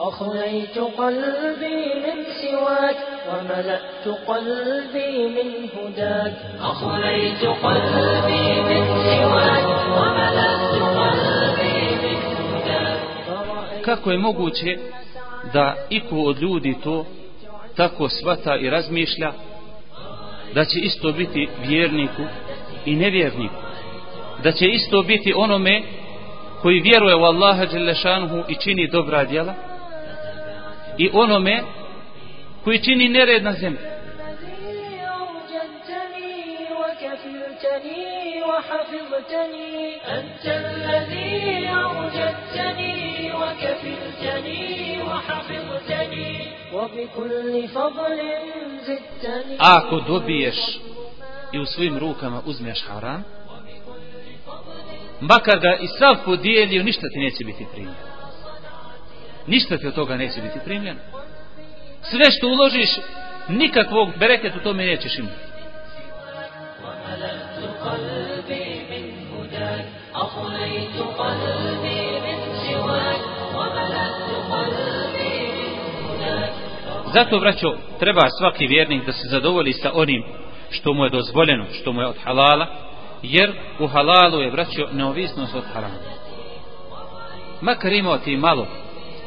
أخليت قلبي من سواك وملأت قلبي من هداك أخليت قلبي من سواك وملأت قلبي من هداك Kako je moguće da iko od ljudi to tako svata i razmišlja da će isto biti vjerniku i nevjerniku da će isto biti onome koji vjeruje u Allaha Đelešanuhu i čini dobra djela i onome koji čini nered na zemlji الذي أوجدتني وكفلتني وحفظتني أنت الذي أوجدتني وكفلتني وحفظتني وبكل فضل زدتني ako dobiješ i u svojim rukama uzmeš haram makar ga i sav podijelio ništa ti neće biti primljeno ništa ti od toga neće biti primljeno sve što uložiš nikakvog bereket u tome nećeš imati وملأت قلبي من هداك أخليت قلبي من سواك وملأت قلبي من هداك Zato, braćo, treba svaki vjernik da se zadovolji sa onim što mu je dozvoljeno, što mu je od halala, jer u halalu je, braćo, neovisnost od harama. Makar imao ti malo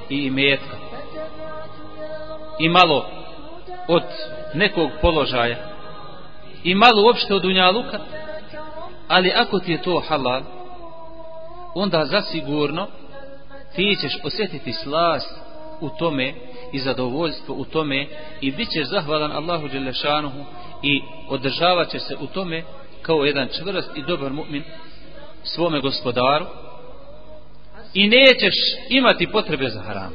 i imetka, i malo od nekog položaja, i malo uopšte od unjaluka, ali ako ti je to halal, onda zasigurno ti ćeš osjetiti slast u tome i zadovoljstvo u tome i bit ćeš zahvalan Allahu Đelešanuhu i održavat će se u tome kao jedan čvrst i dobar mu'min svome gospodaru i nećeš imati potrebe za haram.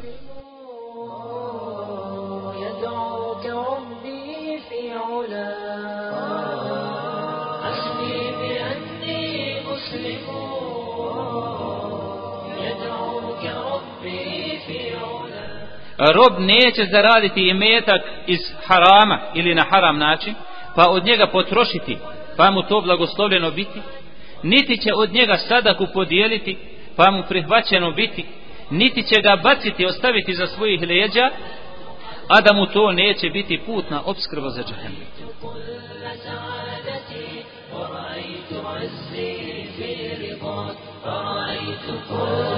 Rob neće zaraditi imetak iz harama ili na haram način, pa od njega potrošiti, pa mu to blagoslovljeno biti, niti će od njega sadaku podijeliti, pa mu prihvaćeno biti, niti će ga baciti ostaviti za svojih leđa, a da mu to neće biti putna obskrba za džahennem. كل سعادتي ورأيت عزي في رضاك فرأيت كل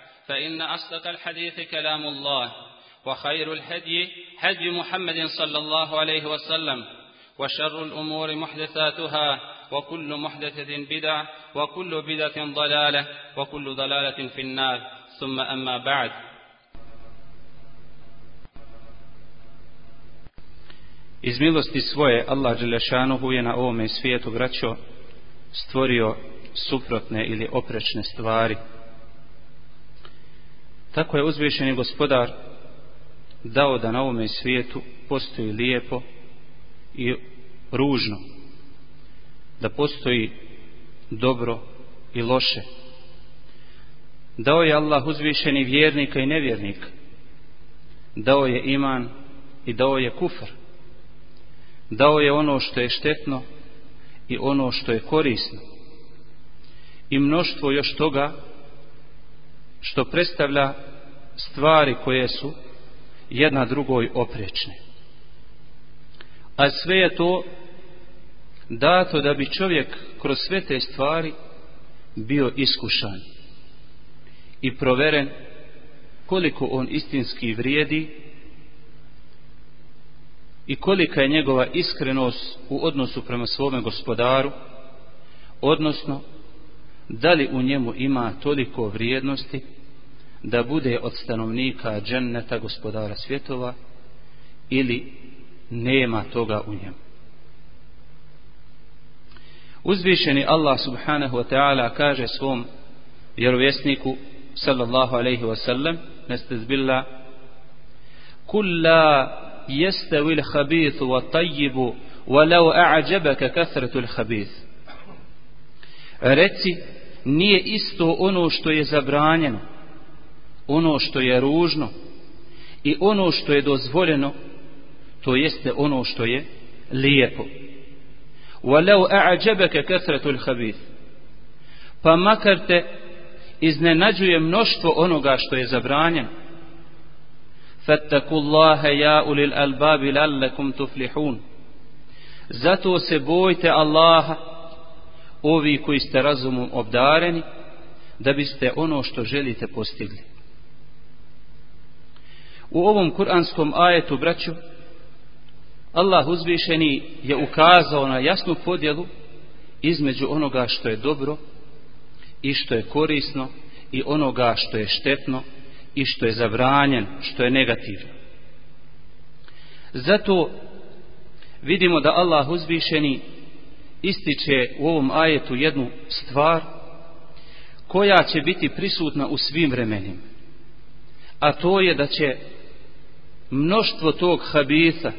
فإن أصدق الحديث كلام الله وخير الهدي هدي محمد صلى الله عليه وسلم وشر الأمور محدثاتها وكل محدثة بدعة وكل بدعة ضلالة وكل ضلالة في النار ثم أما بعد Iz milosti svoje Allah Đelešanuhu je na ovome svijetu braćo stvorio suprotne ili oprečne stvari. Tako je uzvišeni gospodar dao da na ovome svijetu postoji lijepo i ružno. Da postoji dobro i loše. Dao je Allah uzvišeni vjernika i nevjernika. Dao je iman i dao je kufr. Dao je ono što je štetno i ono što je korisno. I mnoštvo još toga što predstavlja stvari koje su jedna drugoj oprečne. A sve je to dato da bi čovjek kroz sve te stvari bio iskušan i proveren koliko on istinski vrijedi i kolika je njegova iskrenost u odnosu prema svome gospodaru, odnosno da li u njemu ima toliko vrijednosti da bude od stanovnika dženneta gospodara svjetova ili nema toga u njemu. Uzvišeni Allah subhanahu wa ta'ala kaže svom vjerovjesniku sallallahu alaihi wa sallam nestezbilla Kulla jestavi l'habithu wa tajjibu walau a'đabaka kathratu l'habith reci nije isto ono što je zabranjeno ono što je ružno i ono što je dozvoljeno to jeste ono što je lijepo. Walau a'jabaka kathratul khabith. pa makar te iznenađuje mnoštvo onoga što je zabranjeno. Fattakullaha ya ulil albab lallakum tuflihun. Zato se bojte Allaha ovi koji ste razumom obdareni da biste ono što želite postigli u ovom kuranskom ajetu braću Allah uzvišeni je ukazao na jasnu podjelu između onoga što je dobro i što je korisno i onoga što je štetno i što je zabranjen, što je negativno. Zato vidimo da Allah uzvišeni ističe u ovom ajetu jednu stvar koja će biti prisutna u svim vremenima. A to je da će mnoštvo tog habitha,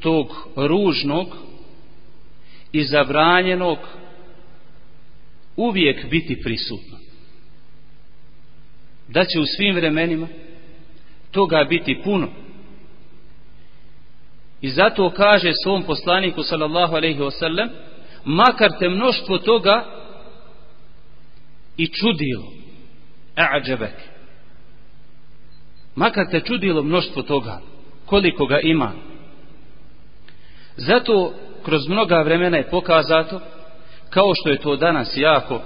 tog ružnog i zabranjenog uvijek biti prisutno. Da će u svim vremenima toga biti puno. I zato kaže svom poslaniku sallallahu alejhi ve sellem makar te mnoštvo toga i čudilo. A'đabek makar te čudilo mnoštvo toga koliko ga ima. Zato kroz mnoga vremena je pokazato, kao što je to danas jako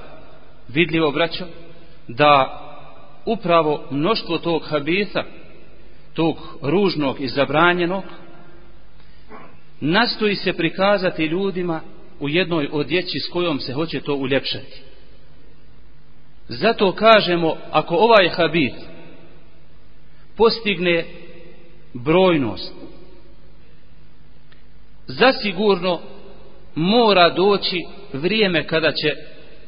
vidljivo, braćo, da upravo mnoštvo tog habisa tog ružnog i zabranjenog, nastoji se prikazati ljudima u jednoj odjeći s kojom se hoće to uljepšati. Zato kažemo, ako ovaj habit postigne brojnost, zasigurno mora doći vrijeme kada će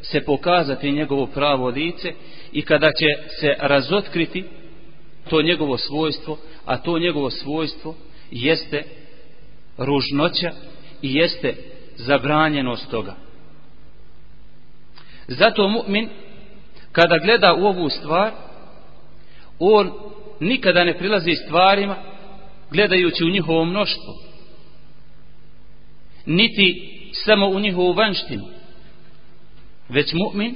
se pokazati njegovo pravo lice i kada će se razotkriti to njegovo svojstvo, a to njegovo svojstvo jeste ružnoća i jeste zabranjenost toga. Zato mu'min kada gleda u ovu stvar on nikada ne prilazi stvarima gledajući u njihovo mnoštvo niti samo u njihovu vanštinu već mu'min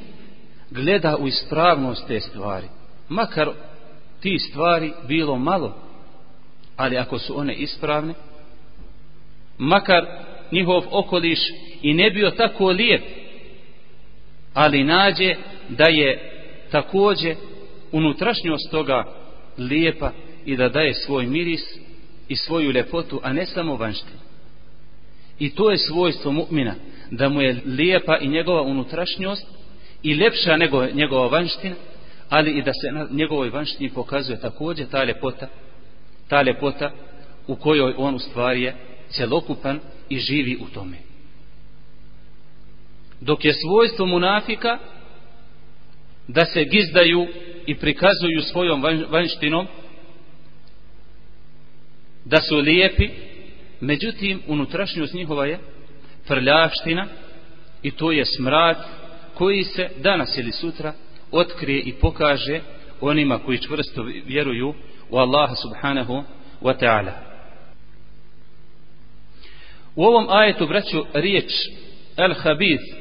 gleda u ispravnost te stvari makar ti stvari bilo malo ali ako su one ispravne makar njihov okoliš i ne bio tako lijep ali nađe da je takođe unutrašnjost toga lijepa i da daje svoj miris i svoju ljepotu, a ne samo vanštinu. I to je svojstvo mu'mina, da mu je lijepa i njegova unutrašnjost i lepša nego njegova vanština, ali i da se na njegovoj vanštini pokazuje također ta ljepota, ta ljepota u kojoj on u stvari je celokupan i živi u tome. Dok je svojstvo munafika da se gizdaju i prikazuju svojom vanštinom, da su lijepi, međutim unutrašnjost njihova je prljavština i to je smrad koji se danas ili sutra otkrije i pokaže onima koji čvrsto vjeruju u Allaha subhanahu wa ta'ala. U ovom ajetu braću riječ al-habith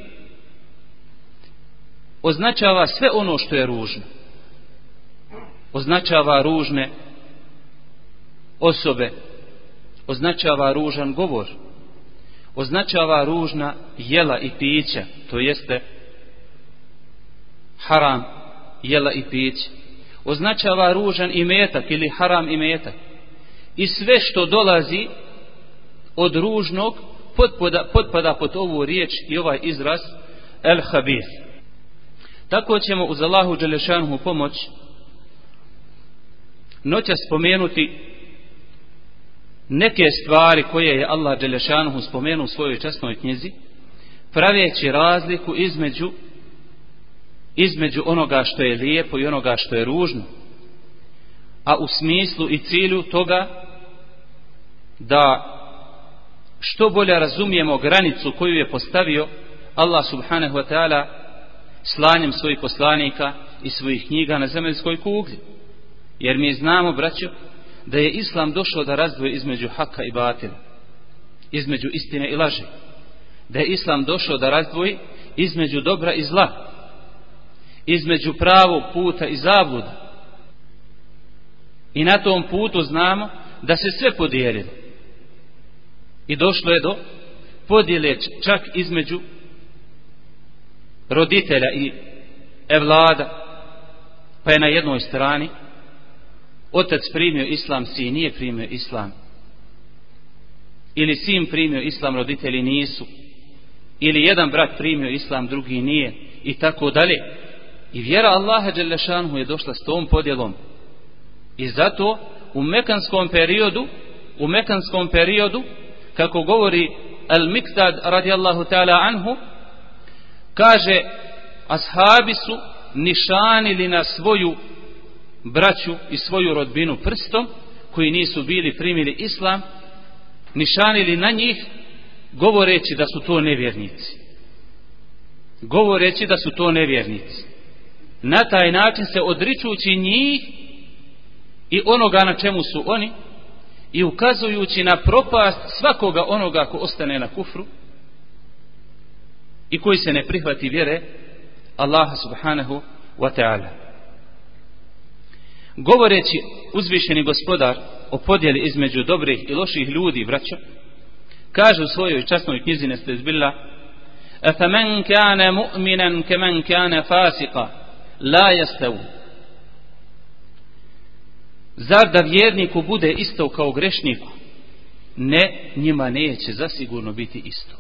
označava sve ono što je ružno. Označava ružne osobe, označava ružan govor, označava ružna jela i pića, to jeste haram jela i pića, označava ružan imetak ili haram imetak. I sve što dolazi od ružnog potpada, potpada pod ovu riječ i ovaj izraz el habir. Tako ćemo uz Allahu Đelešanhu pomoć noća spomenuti neke stvari koje je Allah Đelešanhu spomenuo u svojoj časnoj knjizi, praveći razliku između između onoga što je lijepo i onoga što je ružno, a u smislu i cilju toga da što bolje razumijemo granicu koju je postavio Allah subhanahu wa ta'ala slanjem svojih poslanika i svojih knjiga na zemaljskoj kugli. Jer mi znamo, braćo, da je Islam došao da razdvoje između haka i batila, između istine i laži. Da je Islam došao da razdvoji između dobra i zla, između pravog puta i zabluda. I na tom putu znamo da se sve podijelilo. I došlo je do podjele čak između roditelja i evlada, pa je na jednoj strani otac primio islam, sin nije primio islam. Ili sin primio islam, roditelji nisu. Ili jedan brat primio islam, drugi nije. I tako dalje. I vjera Allaha Đelešanhu je došla s tom podjelom. I zato u mekanskom periodu, u mekanskom periodu, kako govori Al-Miktad radijallahu ta'ala anhu, kaže, ashabi su nišanili na svoju braću i svoju rodbinu prstom, koji nisu bili primili islam, nišanili na njih, govoreći da su to nevjernici. Govoreći da su to nevjernici. Na taj način se odričući njih i onoga na čemu su oni, i ukazujući na propast svakoga onoga ko ostane na kufru i koji se ne prihvati vjere Allaha subhanahu wa ta'ala. Govoreći uzvišeni gospodar o podjeli između dobrih i loših ljudi, braćo, kaže u svojoj časnoj knjizi neste izbila أفمن كان مؤمنا كمن كان فاسقا لا يستوون Zar da vjerniku bude isto kao grešniku? Ne, njima neće zasigurno biti isto.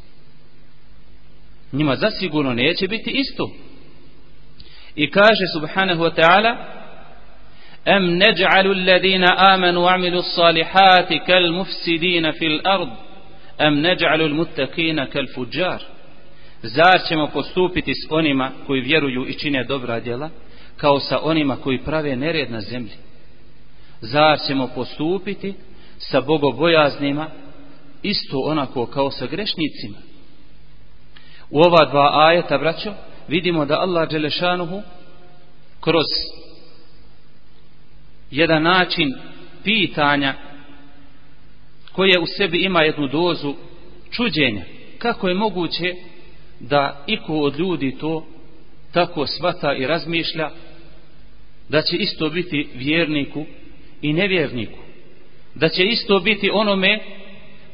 Njima zasigurno neće biti isto. I kaže subhanahu wa ta'ala Am neđa'alu alladina amanu amilu salihati kal mufsidina fil ard Am neđa'alu almuttaqina kal fuđar Zar ćemo postupiti s onima koji vjeruju i čine dobra djela kao sa onima koji prave nered na zemlji zar ćemo postupiti sa bogobojaznima isto onako kao sa grešnicima? U ova dva ajeta braćo vidimo da Allah Đelešanuhu kroz jedan način pitanja koje u sebi ima jednu dozu čuđenja kako je moguće da iko od ljudi to tako svata i razmišlja da će isto biti vjerniku i nevjerniku da će isto biti onome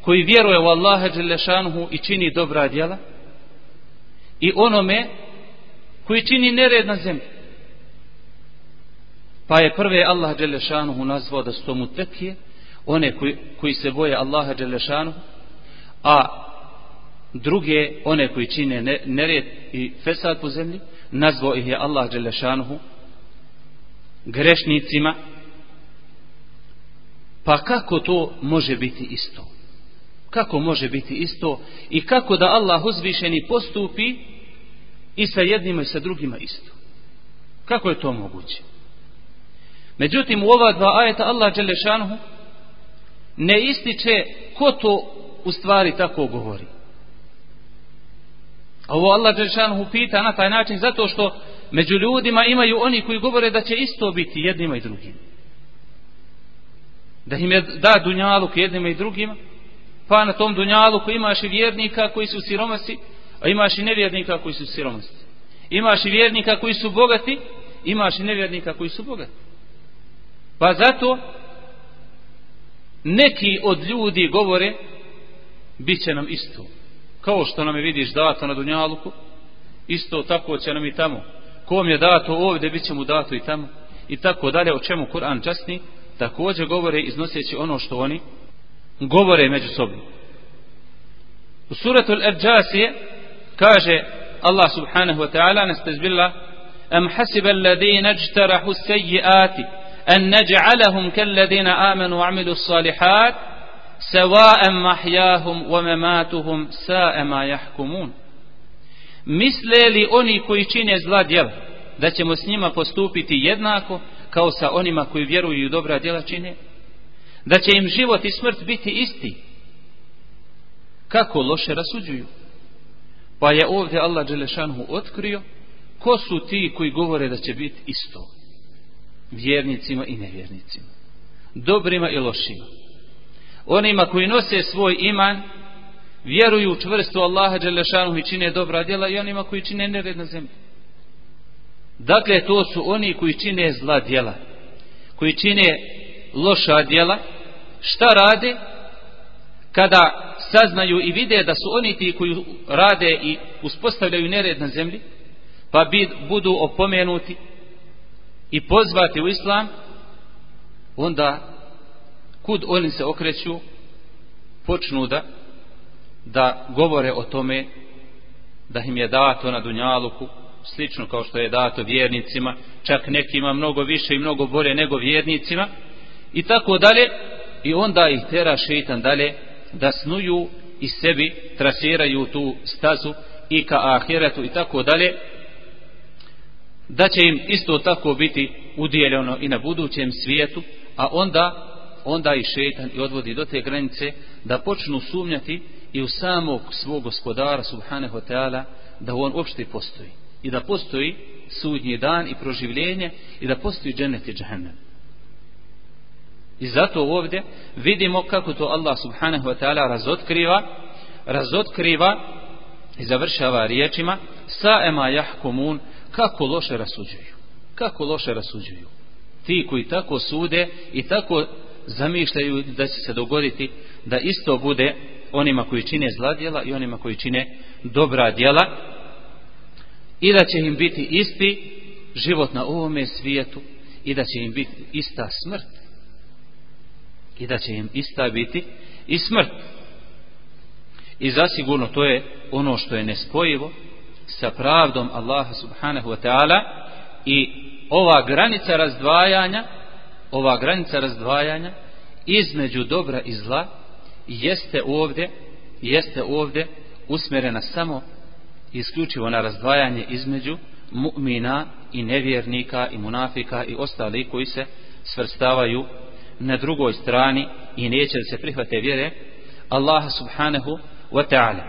koji vjeruje u Allaha Đelešanuhu i čini dobra djela i onome koji čini nered na zemlji. Pa je prve Allah Đelešanuhu nazvao da su to mutekije one koji, koji se boje Allaha Đelešanuhu a druge one koji čine nered i fesad po zemlji nazvao ih je Allah Đelešanuhu grešnicima Pa kako to može biti isto? Kako može biti isto? I kako da Allah uzvišeni postupi i sa jednima i sa drugima isto? Kako je to moguće? Međutim, u ova dva ajeta Allah Đelešanuhu ne ističe ko to u stvari tako govori. A ovo Allah Đelešanuhu pita na taj način zato što među ljudima imaju oni koji govore da će isto biti jednima i drugima da im je da dunjaluk jednima i drugima pa na tom dunjaluku imaš i vjernika koji su siromasi a imaš i nevjernika koji su siromasi imaš i vjernika koji su bogati imaš i nevjernika koji su bogati. Pa zato neki od ljudi govore bit će nam isto. Kao što nam je vidiš dato na dunjaluku isto tako će nam i tamo. Kom je dato ovdje bit će mu dato i tamo. I tako dalje o čemu Kur'an časni također govore iznoseći ono što oni govore među sobom. U suratu Al-Arđasije kaže Allah subhanahu wa ta'ala nastazbilla am hasiba alladhina ijtarahu as-sayyi'ati an naj'alahum kalladhina amanu wa 'amilu as-salihat سواء محياهم ومماتهم ساء ما يحكمون misle li oni koji čine zla djela da ćemo s njima postupiti jednako kao sa onima koji vjeruju i dobra djela čine da će im život i smrt biti isti. Kako loše rasuđuju. Pa je ovdje Allah Đelešanhu otkrio ko su ti koji govore da će biti isto? Vjernicima i nevjernicima. Dobrima i lošima. Onima koji nose svoj iman vjeruju čvrsto Allaha Đelešanhu i čine dobra djela i onima koji čine nered na zemlji dakle to su oni koji čine zla djela koji čine loša djela. Šta rade? Kada saznaju i vide da su oni ti koji rade i uspostavljaju nered na zemlji pa bid, budu opomenuti i pozvati u islam onda kud oni se okreću počnu da da govore o tome da im je dato na dunjaluku slično kao što je dato vjernicima čak nekima mnogo više i mnogo bolje nego vjernicima. I tako dalje. I onda ih tera šeitan dalje da snuju i sebi trasiraju tu stazu i ka ahiretu i tako dalje. Da će im isto tako biti udjeljeno i na budućem svijetu a onda onda i šeitan i odvodi do te granice da počnu sumnjati i u samog svog gospodara subhanahu wa ta'ala da on uopšte postoji i da postoji sudnji dan i proživljenje i da postoji džennet i džahennem i zato ovdje vidimo kako to Allah subhanahu wa ta'ala razotkriva razotkriva i završava riječima sa ema jahkumun kako loše rasuđuju kako loše rasuđuju. Ti koji tako sude i tako zamišljaju da će se dogoditi da isto bude onima koji čine zla djela i onima koji čine dobra djela i da će im biti isti život na ovome svijetu i da će im biti ista smrt. I da će im ista biti i smrt. I zasigurno to je ono što je nespojivo sa pravdom Allaha subhanahu wa ta'ala i ova granica razdvajanja ova granica razdvajanja između dobra i zla jeste ovdje jeste ovdje usmjerena samo isključivo na razdvajanje između mu'mina i nevjernika i munafika i ostali koji se svrstavaju na drugoj strani i neće da se prihvate vjere Allaha subhanahu wa ta'ala.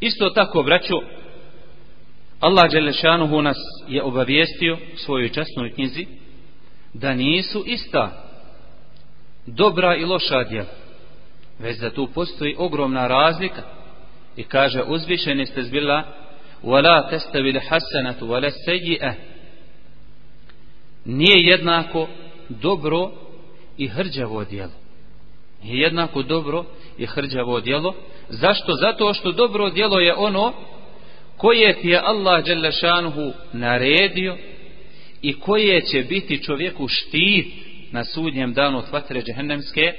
Isto tako braću Allah Đelešanuhu nas je obavijestio u svojoj časnoj knjizi da nisu ista dobra i loša djela već da tu postoji ogromna razlika i kaže uzvišeni ste zbila wala testavi li hasanatu wala seji'e nije jednako dobro i hrđavo djelo. Nije jednako dobro i hrđavo djelo. Zašto? zato što dobro djelo je ono koje ti je Allah Đelešanuhu naredio i koje će biti čovjeku štit na sudnjem danu od vatre džehennemske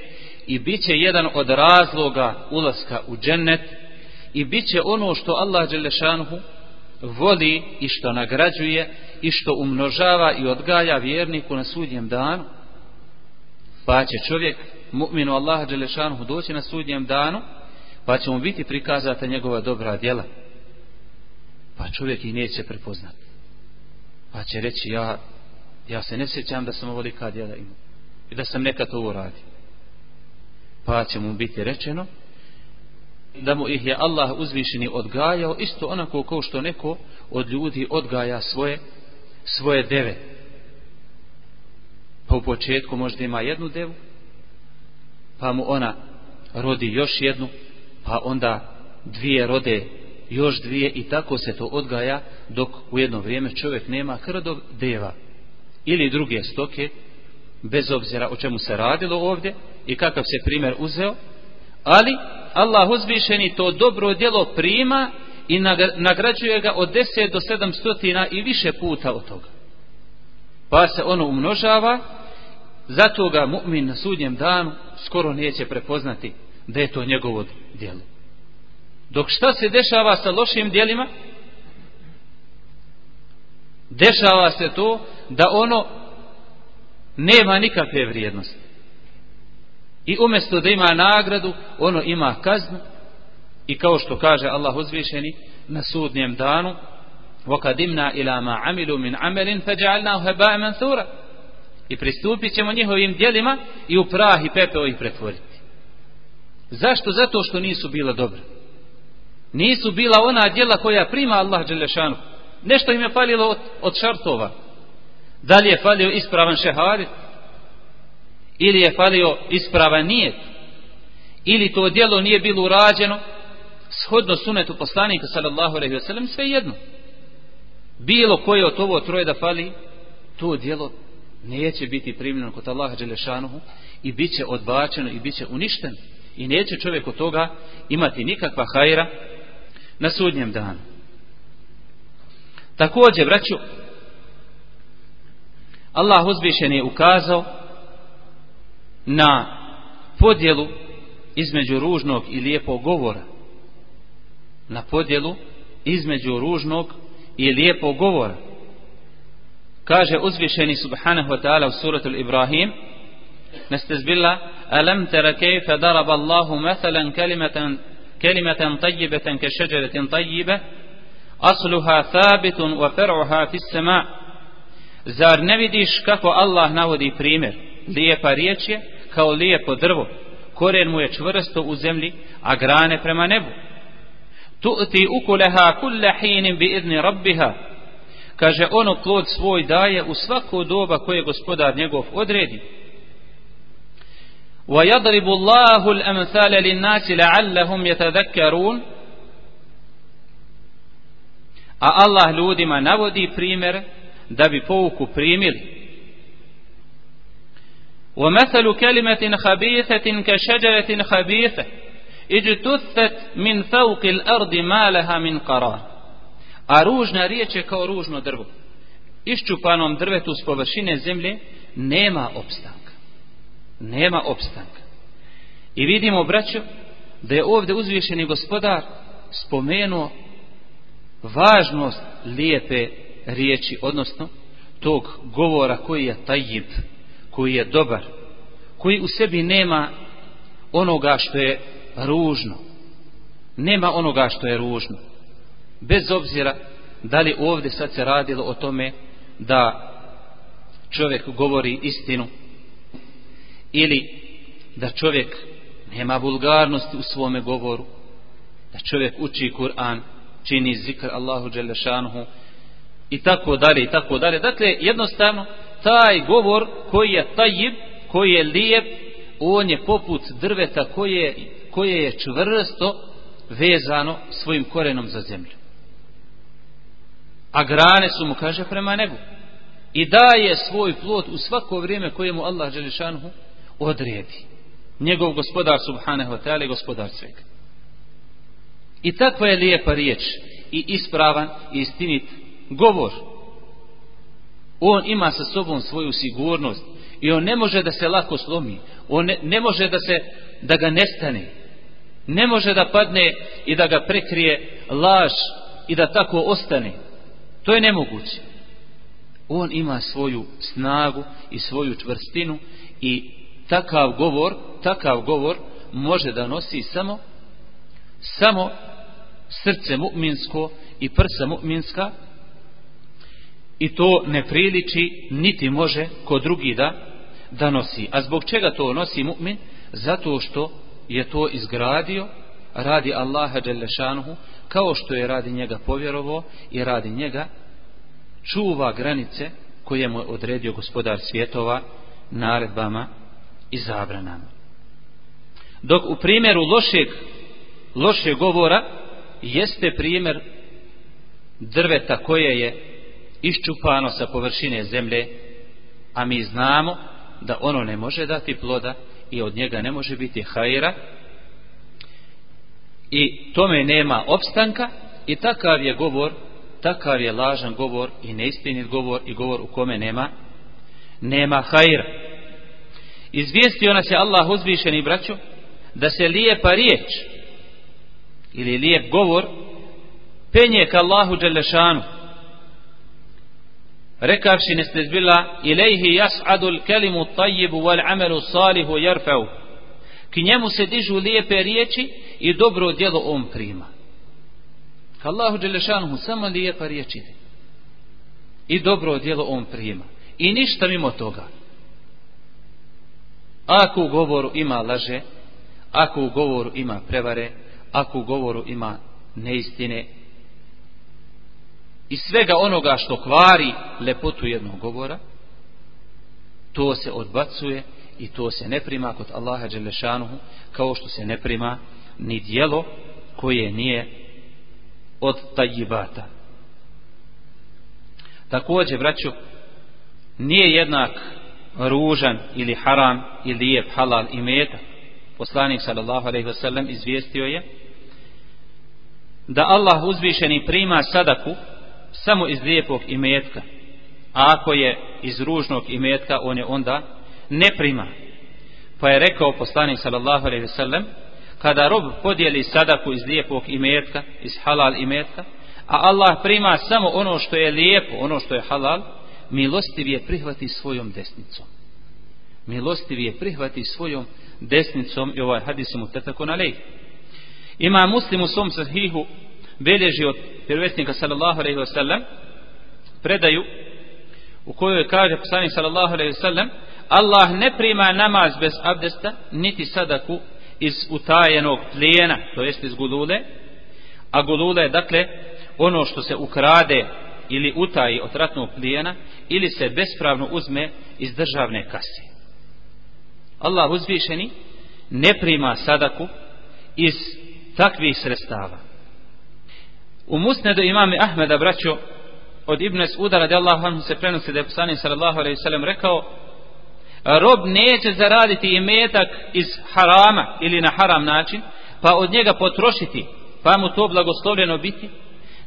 i bit će jedan od razloga ulaska u džennet i bit će ono što Allah Đelešanhu voli i što nagrađuje i što umnožava i odgaja vjerniku na sudnjem danu. Pa će čovjek mu'minu Allah Đelešanhu doći na sudnjem danu pa će mu biti prikazata njegova dobra djela. Pa čovjek ih neće prepoznati pa će reći ja ja se ne sjećam da sam ovolika djela imao i da sam nekad ovo uradio. Pa će mu biti rečeno da mu ih je Allah uzvišeni odgajao isto onako kao što neko od ljudi odgaja svoje svoje deve. Pa u početku možda ima jednu devu pa mu ona rodi još jednu pa onda dvije rode još dvije i tako se to odgaja dok u jedno vrijeme čovjek nema hrdog deva ili druge stoke bez obzira o čemu se radilo ovdje i kakav se primjer uzeo ali Allah uzvišeni to dobro djelo prima i nagrađuje ga od 10 do 700 i više puta od toga. Pa se ono umnožava zato ga mu'min na sudnjem danu skoro neće prepoznati da je to njegovo djelo. Dok šta se dešava sa lošim djelima? Dešava se to da ono nema nikakve vrijednosti. I umjesto da ima nagradu, ono ima kaznu. I kao što kaže Allah uzvišeni na sudnjem danu, وَقَدِمْنَا إِلَا مَا عَمِلُوا مِنْ عَمَلٍ فَجَعَلْنَاهُ هَبَاءَ مَنْثُورًا I pristupit ćemo njihovim dijelima i u prah i pepeo ih pretvoriti. Zašto? Zato što nisu bila dobra. Nisu bila ona djela koja prima Allah Đelešanu. Nešto im je falilo od, od šartova. Da li je falio ispravan šeharit? Ili je falio ispravan nijet? Ili to djelo nije bilo urađeno shodno sunetu poslanika sallallahu alejhi ve sellem sve jedno. Bilo koje od ovo troje da fali, to djelo neće biti primljeno kod Allaha Đelešanuhu i bit će odbačeno i bit će uništeno. I neće čovjek od toga imati nikakva hajra na sudnjem danu. Također, braću, Allah uzvišen je ukazao na podjelu između ružnog i lijepog govora. Na podjelu između ružnog i lijepog govora. Kaže uzvišeni subhanahu wa ta'ala u suratu Ibrahim Nastezbilla Alam tara kejfe daraba Allahu mathalan kalimatan kalimatan tayyibatan ka šeđeretin tayyiba asluha thabitun wa fer'uha fis sama Zar ne vidiš kako Allah navodi primjer lijepa riječ je kao lijepo drvo koren mu je čvrsto u zemlji a grane prema nebu tu'ti ukulaha kulla hinin bi idni rabbiha kaže ono plod svoj daje u svako doba koje gospodar njegov odredi ويضرب الله الأمثال للناس لعلهم يتذكرون a Allah ljudima navodi primjer da bi pouku primili ومثل كلمة خبيثة كشجرة خبيثة اجتثت من فوق الأرض ما لها من قرار a ružna riječ je kao ružno drvo. Iščupanom drvetu s površine zemlje nema opstanka. Nema opstanka. I vidimo, braćo, da je ovdje uzvišeni gospodar spomenuo važnost lijepe riječi, odnosno tog govora koji je tajib, koji je dobar, koji u sebi nema onoga što je ružno. Nema onoga što je ružno bez obzira da li ovdje sad se radilo o tome da čovjek govori istinu ili da čovjek nema vulgarnosti u svome govoru da čovjek uči Kur'an čini zikr Allahu Đelešanuhu i tako dalje i tako dalje dakle jednostavno taj govor koji je tajib koji je lijep on je poput drveta koje, koje je čvrsto vezano svojim korenom za zemlju. A grane su mu kaže prema nebu. I daje svoj plod u svako vrijeme koje mu Allah Đelešanhu odredi. Njegov gospodar subhanahu wa ta'ala gospodar svega. I takva je lijepa riječ i ispravan i istinit govor on ima sa sobom svoju sigurnost i on ne može da se lako slomi. On ne, ne može da se da ga nestane. Ne može da padne i da ga prekrije laž i da tako ostane. To je nemoguće. On ima svoju snagu i svoju čvrstinu i takav govor, takav govor može da nosi samo samo srce mu'minsko i prsa mu'minska i to ne priliči niti može ko drugi da da nosi. A zbog čega to nosi mu'min? Zato što je to izgradio radi Allaha Đelešanuhu kao što je radi njega povjerovo i radi njega čuva granice koje mu je odredio gospodar svjetova naredbama i zabranama. Dok u primjeru lošeg, lošeg govora jeste primjer drveta koje je iščupano sa površine zemlje, a mi znamo da ono ne može dati ploda i od njega ne može biti hajra, i tome nema opstanka i takav je govor takav je lažan govor i neistinit govor i govor u kome nema nema hajra izvijestio nas je Allah uzvišeni braću da se lijepa riječ ili lijep govor penje ka Allahu Đelešanu rekavši nestezbila ilaihi jas'adu l-kelimu tajibu wal amelu salihu jarfau k njemu se dižu lijepe riječi i dobro djelo on prima. Allahu Đelešanuhu samo lijepa riječ ide. I dobro djelo on prima. I ništa mimo toga. Ako u govoru ima laže ako u govoru ima prevare ako u govoru ima neistine i svega onoga što kvari lepotu jednog govora to se odbacuje i to se ne prima kod Allaha Đelešanuhu kao što se ne prima ni dijelo koje nije od tajibata. Također braću nije jednak ružan ili haram ili lijep halal i meta poslanik sallallahu alaihi wasallam izvijestio je da Allah uzvišeni prima sadaku samo iz lijepog imetka. A ako je iz ružnog imetka on je onda ne prima pa je rekao poslanik sallallahu alejhi ve sellem kada rob podijeli sadaku iz lijepog imetka iz halal imetka a Allah prima samo ono što je lijepo ono što je halal milostiv je prihvati svojom desnicom. Milostiv je prihvati svojom desnicom i ovaj hadis mu tetako na lej ima muslim u svom sahihu beleži od vjerovjesnika sallallahu alejhi ve sellem predaju u kojoj kaže poslanik sallallahu alejhi ve sellem Allah ne prima namaz bez abdesta niti sadaku iz utajenog plijena to jest iz gulule. A gulule je dakle ono što se ukrade ili utaji od ratnog plijena ili se bespravno uzme iz državne kase. Allah uzvišeni ne prima sadaku iz takvih sredstava u musnedu imame Ahmeda braćo od Ibn Suda radijallahu anhu se prenosi da je poslanik sallallahu alejhi ve sellem rekao rob neće zaraditi imetak iz harama ili na haram način pa od njega potrošiti pa mu to blagoslovljeno biti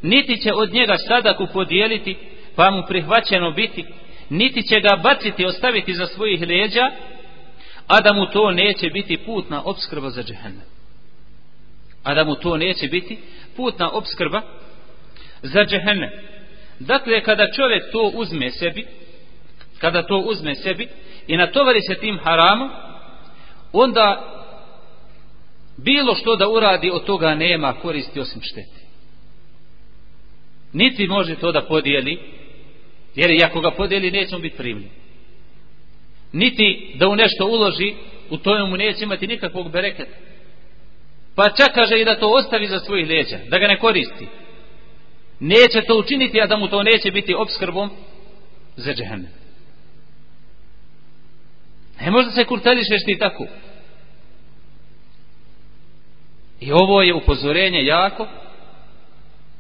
niti će od njega sadaku podijeliti pa mu prihvaćeno biti niti će ga baciti ostaviti za svojih leđa a da mu to neće biti putna obskrba za džehennem a da mu to neće biti putna obskrba za džehennem. Dakle kada čovjek to uzme sebi kada to uzme sebi i natovari se tim haramom onda bilo što da uradi od toga nema koristi osim štete. Niti može to da podijeli jer ako ga podijeli neće biti primljen. Niti da u nešto uloži u tome mu neće imati nikakvog bereketa pa čak kaže i da to ostavi za svojih leđa da ga ne koristi. Neće to učiniti a da mu to neće biti obskrbom za džehennem. Ne može se kurtališeš ti tako. I ovo je upozorenje jako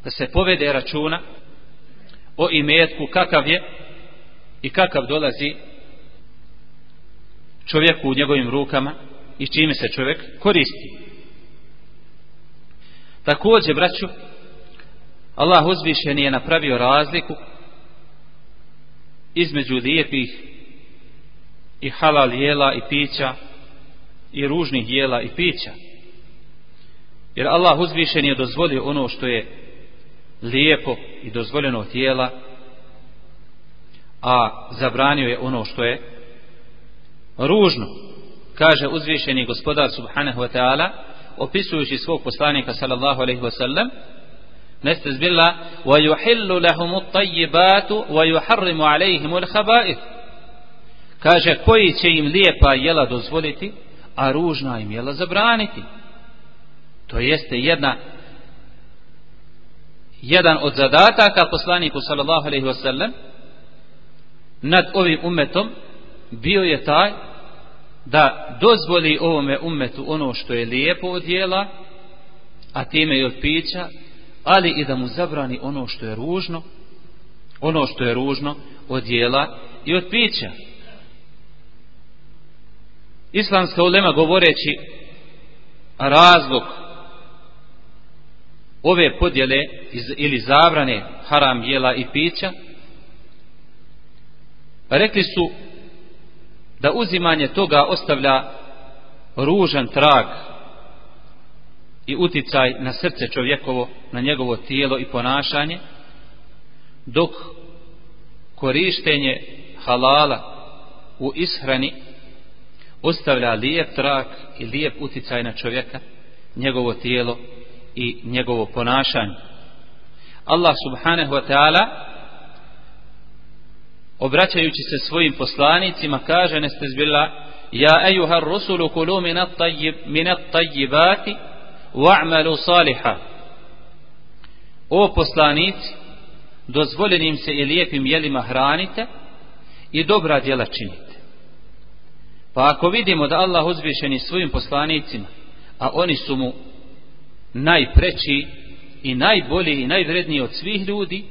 da se povede računa o imetku kakav je i kakav dolazi čovjeku u njegovim rukama i čime se čovjek koristi. Također, braću, Allah uzvišen je napravio razliku između lijepih i halal jela i pića i ružnih jela i pića. Jer Allah uzvišen je dozvolio ono što je lijepo i dozvoljeno tijela, a zabranio je ono što je ružno. Kaže uzvišeni gospodar subhanahu wa ta'ala, opisujući svog poslanika sallallahu alaihi ve sellem nestez billah, wa yuhillu lahumu tajibatu wa yuharrimu alaihimu l-haba'ith. Kaže, koji će im lijepa jela dozvoliti, a ružna im jela zabraniti. To jeste jedna jedan od zadataka poslaniku sallallahu alejhi ve sellem nad ovim umetom bio je taj da dozvoli ovome ummetu ono što je lijepo od jela a time i od pića ali i da mu zabrani ono što je ružno ono što je ružno od jela i od pića. Islamska ulema govoreći razlog ove podjele ili zabrane haram jela i pića rekli su da uzimanje toga ostavlja ružan trag i uticaj na srce čovjekovo, na njegovo tijelo i ponašanje, dok korištenje halala u ishrani ostavlja lijep trak i lijep uticaj na čovjeka, njegovo tijelo i njegovo ponašanje. Allah subhanahu wa ta'ala obraćajući se svojim poslanicima kaže nestezbila ja ejuhar rusulu kulu minat, tajib, minat tajibati wa'malu saliha. O poslanici dozvoljenim se i lijepim jelima hranite i dobra djela činite. Pa ako vidimo da Allah uzvišeni svojim poslanicima a oni su mu najpreći i najbolji i najvredniji od svih ljudi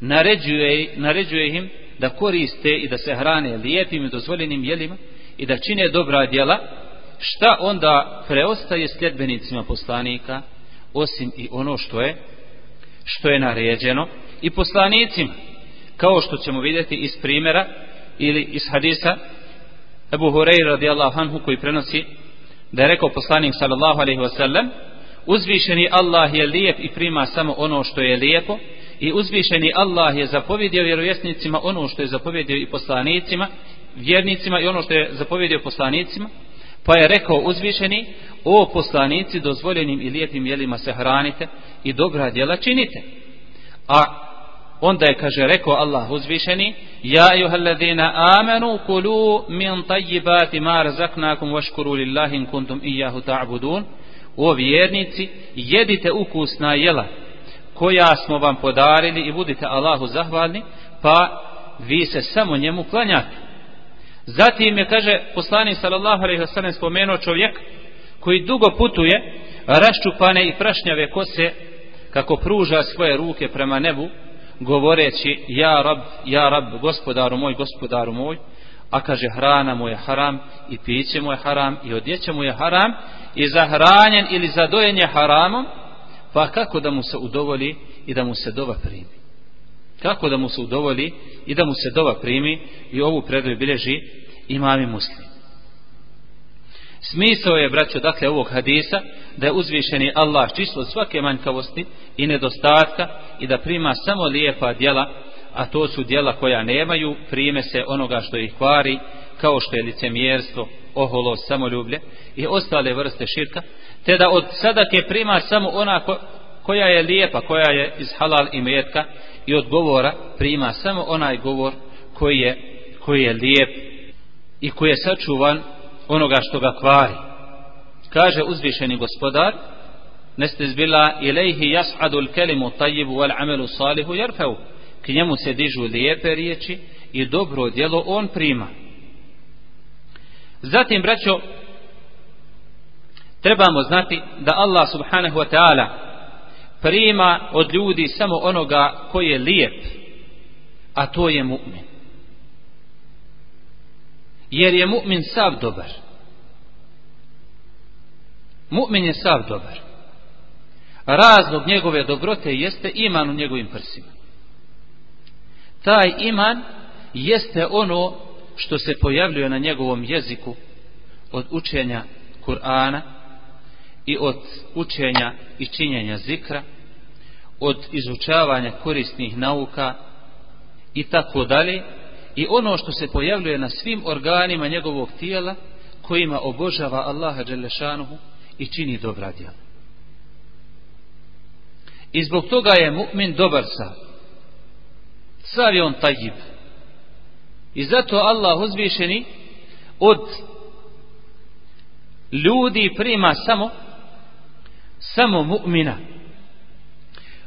naređuje, naređuje im da koriste i da se hrane lijepim i dozvoljenim jelima i da čine dobra djela šta onda preostaje sljedbenicima poslanika osim i ono što je što je naređeno i poslanicima? Kao što ćemo vidjeti iz primjera ili iz hadisa Ebu Hureyre radijallahu anhu koji prenosi da je rekao poslanik sallallahu alaihi wasallam uzvišeni Allah je lijep i prima samo ono što je lijepo i uzvišeni Allah je zapovjedio vjerovjesnicima ono što je zapovjedio i poslanicima vjernicima i ono što je zapovjedio poslanicima pa je rekao uzvišeni o poslanici dozvoljenim i lijepim jelima se hranite i dobra djela činite. A onda je kaže rekao Allah uzvišeni ja juhalladina amanu kulu min tajibati ma razaknakum vaškuru lillahi in kuntum ijahu ta'budun. O vjernici jedite ukusna jela koja smo vam podarili i budite Allahu zahvalni pa vi se samo njemu klanjate. Zatim je kaže poslanik sallallahu alejhi ve sellem spomenuo čovjek koji dugo putuje raščupane i prašnjave kose kako pruža svoje ruke prema nebu govoreći ja rab, ja rab, gospodaru moj, gospodaru moj. A kaže hrana mu je haram i piće mu je haram i odjeće mu je haram i zahranjen ili za dojenje haramom pa kako da mu se udovoli i da mu se dova primi? Kako da mu se udovoli i da mu se dova primi i ovu predaju bilježi imami muslim? Smisao je braćo dakle ovog hadisa da je uzvišeni Allah čisto svake manjkavosti i nedostatka i da prima samo lijepa djela a to su djela koja nemaju prime se onoga što ih kvari kao što je licemjerstvo oholo, samoljublje i ostale vrste širka te da od sadake prima samo ona ko, koja je lijepa, koja je iz halal i metka i od govora prima samo onaj govor koji je, koji je lijep i koji je sačuvan onoga što ga kvari kaže uzvišeni gospodar nestezbila ilaihi jas'adul kelimu tajibu wal amelu salihu jerfeu. k njemu se dižu lijepe riječi i dobro djelo on prima zatim braćo trebamo znati da Allah subhanahu wa ta'ala prima od ljudi samo onoga koji je lijep a to je mu'min. Jer je mu'min sav dobar. Mu'min je sav dobar. Razlog njegove dobrote jeste iman u njegovim prsima. Taj iman jeste ono što se pojavljuje na njegovom jeziku od učenja Kur'ana i od učenja i činjenja zikra od izučavanja korisnih nauka i tako dalje i ono što se pojavljuje na svim organima njegovog tijela kojima obožava Allaha Đelešanuhu i čini dobra djela. I zbog toga je mu'min dobar sav. Sav je on tajib. I zato Allah uzvišeni od ljudi prima samo samo mu'mina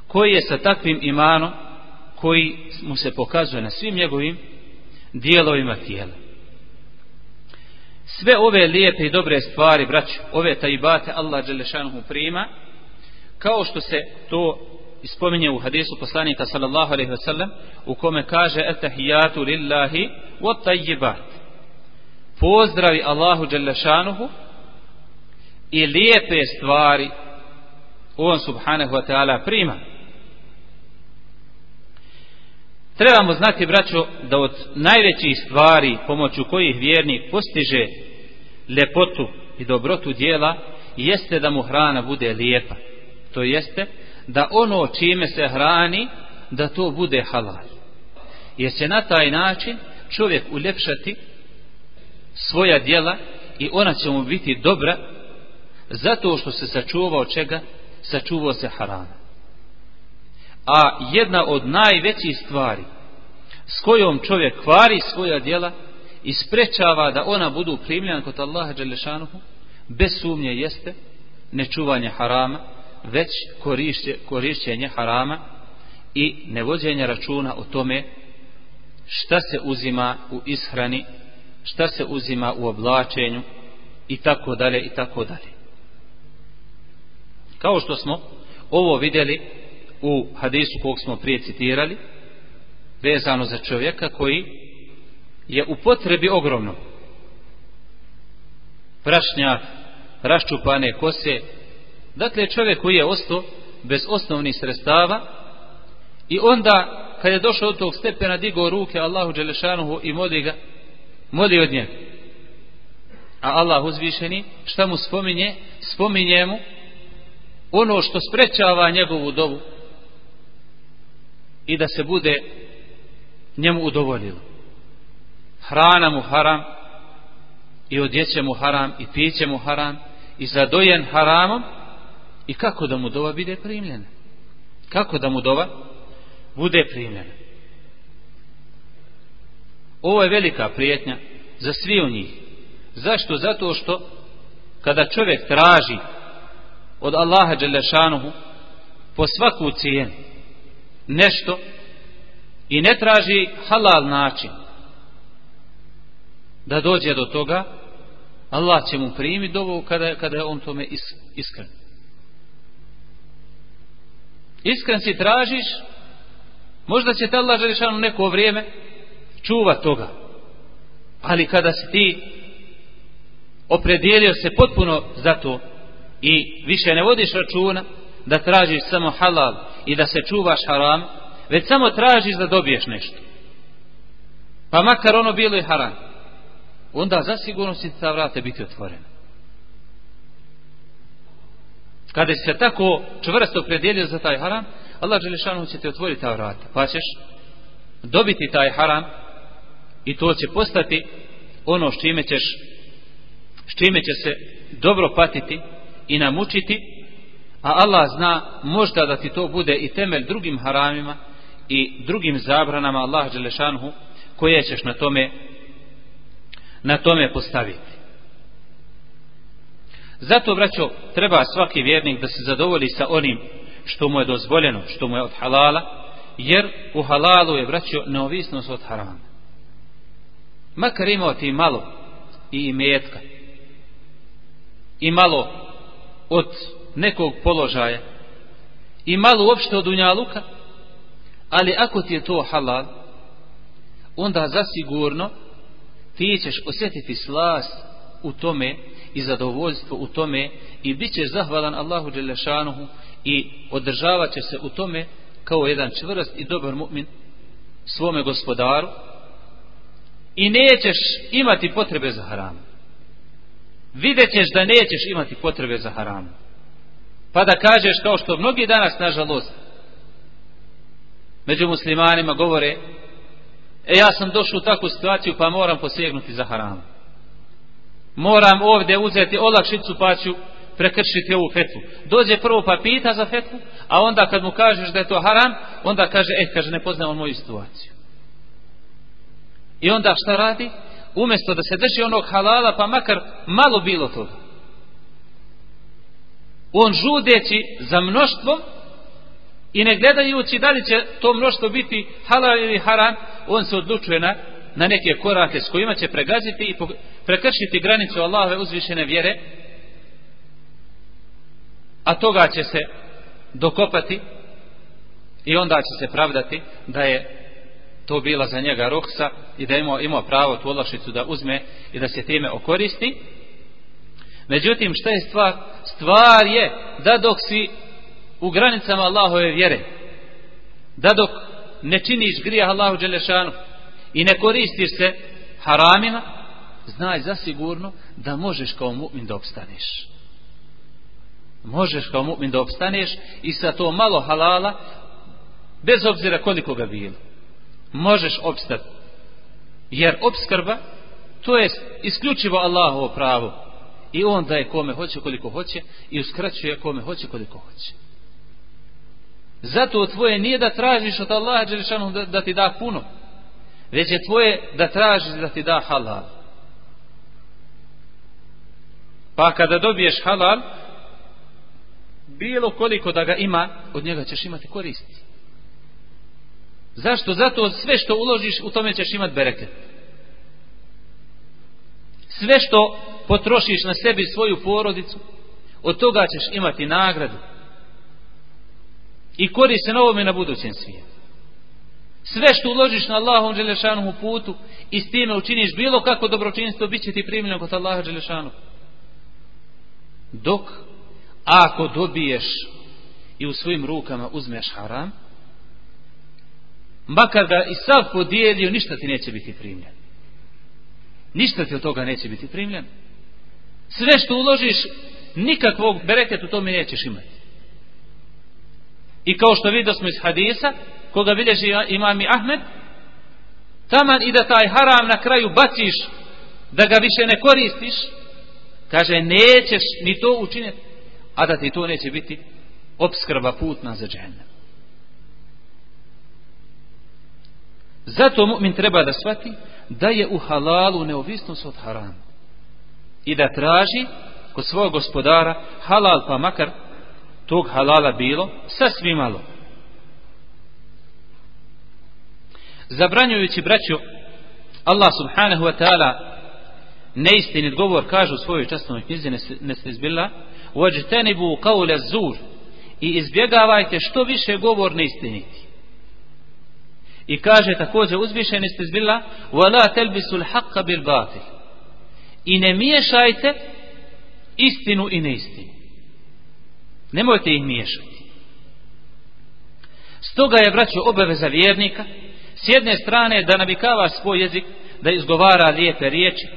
koji je sa takvim imanom koji mu se pokazuje na svim njegovim dijelovima tijela. Sve ove lijepe i dobre stvari, braću, ove tajbate Allah Đelešanuhu prima, kao što se to ispominje u hadisu poslanika sallallahu alaihi wasallam u kome kaže etahijatu lillahi wa tajibat pozdravi Allahu Đelešanuhu i lijepe stvari on subhanahu wa ta'ala prima. Trebamo znati braćo da od najvećih stvari pomoću kojih vjernik postiže lepotu i dobrotu dijela jeste da mu hrana bude lijepa. To jeste da ono čime se hrani da to bude halal. Jer će na taj način čovjek uljepšati svoja dijela i ona će mu biti dobra zato što se sačuvao čega? Sačuvao se harama. A jedna od najvećih stvari s kojom čovjek kvari svoja djela i sprečava da ona budu primljena kod Allaha Đelešanuhu bez sumnje jeste nečuvanje harama već korišće, korišćenje harama i nevođenje računa o tome šta se uzima u ishrani šta se uzima u oblačenju i tako dalje i tako dalje. Kao što smo ovo vidjeli u hadisu kog smo prije citirali vezano za čovjeka koji je u potrebi ogromno prašnja raščupane kose dakle čovjek koji je ostao bez osnovnih sredstava i onda kad je došao do tog stepena digao ruke Allahu Đelešanuhu i moli ga moli od njega a Allah uzvišeni šta mu spominje spominje mu ono što sprečava njegovu dovu i da se bude njemu udovoljilo. Hrana mu haram i odjeće mu haram i piće mu haram i zadojen haramom i kako da mu dova bude primljena. Kako da mu dova bude primljena. Ovo je velika prijetnja za svi u njih. Zašto? Zato što kada čovjek traži od Allaha Đelešanuhu po svaku cijenu nešto i ne traži halal način da dođe do toga Allah će mu primiti dovu kada, kada je on tome iskren iskren si tražiš možda će te Allah Želešanu neko vrijeme čuva toga. Ali kada si ti opredijelio se potpuno za to i više ne vodiš računa da tražiš samo halal i da se čuvaš haram već samo tražiš da dobiješ nešto. Pa makar ono bilo i haram onda zasigurno si ta vrata biti otvorena kada se tako čvrsto predijelio za taj haram Allah Želešanu će ti otvoriti ta vrata. Pa ćeš dobiti taj haram i to će postati ono s čime ćeš s čime će se dobro patiti i namučiti a Allah zna možda da ti to bude i temelj drugim haramima i drugim zabranama Allah Đelešanhu koje ćeš na tome na tome postaviti zato braćo treba svaki vjernik da se zadovolji sa onim što mu je dozvoljeno što mu je od halala jer u halalu je braćo neovisnost od harama. Makar imao ti malo i imetka i malo od nekog položaja i malo uopšte od unjaluka ali ako ti je to halal onda zasigurno ti ćeš osjetiti slast u tome i zadovoljstvo u tome i bit ćeš zahvalan Allahu Đelešanuhu i održavat će se u tome kao jedan čvrst i dobar mu'min svome gospodaru i nećeš imati potrebe za haram vidjet ćeš da nećeš imati potrebe za haram pa da kažeš kao što mnogi danas nažalost među muslimanima govore e ja sam došao u takvu situaciju pa moram posegnuti za haram moram ovdje uzeti olakšicu pa ću prekršiti ovu fetvu. Dođe prvo pa pita za fetvu a onda kad mu kažeš da je to haram onda kaže eh kaže ne poznaje on moju situaciju. I onda šta radi? Umjesto da se drži onog halala pa makar malo bilo toga on žudeći za mnoštvom i ne gledajući da li će to mnoštvo biti halal ili haram on se odlučuje na, na neke korake s kojima će pregaziti i prekršiti granicu Allahove uzvišene vjere a toga će se dokopati i onda će se pravdati da je to bila za njega ruksa i da je imao, imao pravo tu olašicu da uzme i da se time okoristi Međutim, šta je stvar? Stvar je da dok si u granicama Allahove vjere, da dok ne činiš grijeh Allahu Đelešanu i ne koristiš se haramima, znaj zasigurno da možeš kao mu'min da obstaneš. Možeš kao mu'min da obstaneš i sa to malo halala, bez obzira koliko ga bilo. Možeš obstati. Jer obskrba to je isključivo Allahovo pravo i on daje kome hoće koliko hoće i uskraćuje kome hoće koliko hoće zato tvoje nije da tražiš od Allaha Đelešanu da, da ti da puno već je tvoje da tražiš da ti da halal. Pa kada dobiješ halal bilo koliko da ga ima od njega ćeš imati koristi zašto? zato sve što uložiš u tome ćeš imati bereket. Sve što potrošiš na sebi svoju porodicu od toga ćeš imati nagradu. I koriste na ovome na budućem svijetu sve što uložiš na Allahom Đelešanom putu i s time učiniš bilo kako dobročinstvo bit će ti primljeno kod Allaha Đelešanom dok ako dobiješ i u svojim rukama uzmeš haram makar ga i sav podijelio ništa ti neće biti primljen. Ništa ti od toga neće biti primljen. Sve što uložiš nikakvog bereketa u tome nećeš imati. I kao što vidio smo iz hadisa koga bilježi imam Ahmed taman i da taj haram na kraju baciš da ga više ne koristiš kaže nećeš ni to učiniti a da ti to neće biti obskrba putna za džennem zato mu'min treba da shvati da je u halalu neovisnost od harama. I da traži kod svog gospodara halal pa makar tog halala bilo sasvim malo. zabranjujući braću Allah subhanahu wa ta'ala neistinit govor kažu u svojoj častnoj knjizi Nesrizbilla وَجْتَنِبُوا قَوْلَ الزُّورِ i izbjegavajte što više govor neistiniti i kaže također uzvišeni ste zbila وَلَا تَلْبِسُ الْحَقَّ بِالْبَاطِلِ i ne miješajte istinu i neistinu nemojte ih miješati stoga je braćo obaveza vjernika s jedne strane da navikava svoj jezik da izgovara lijepe riječi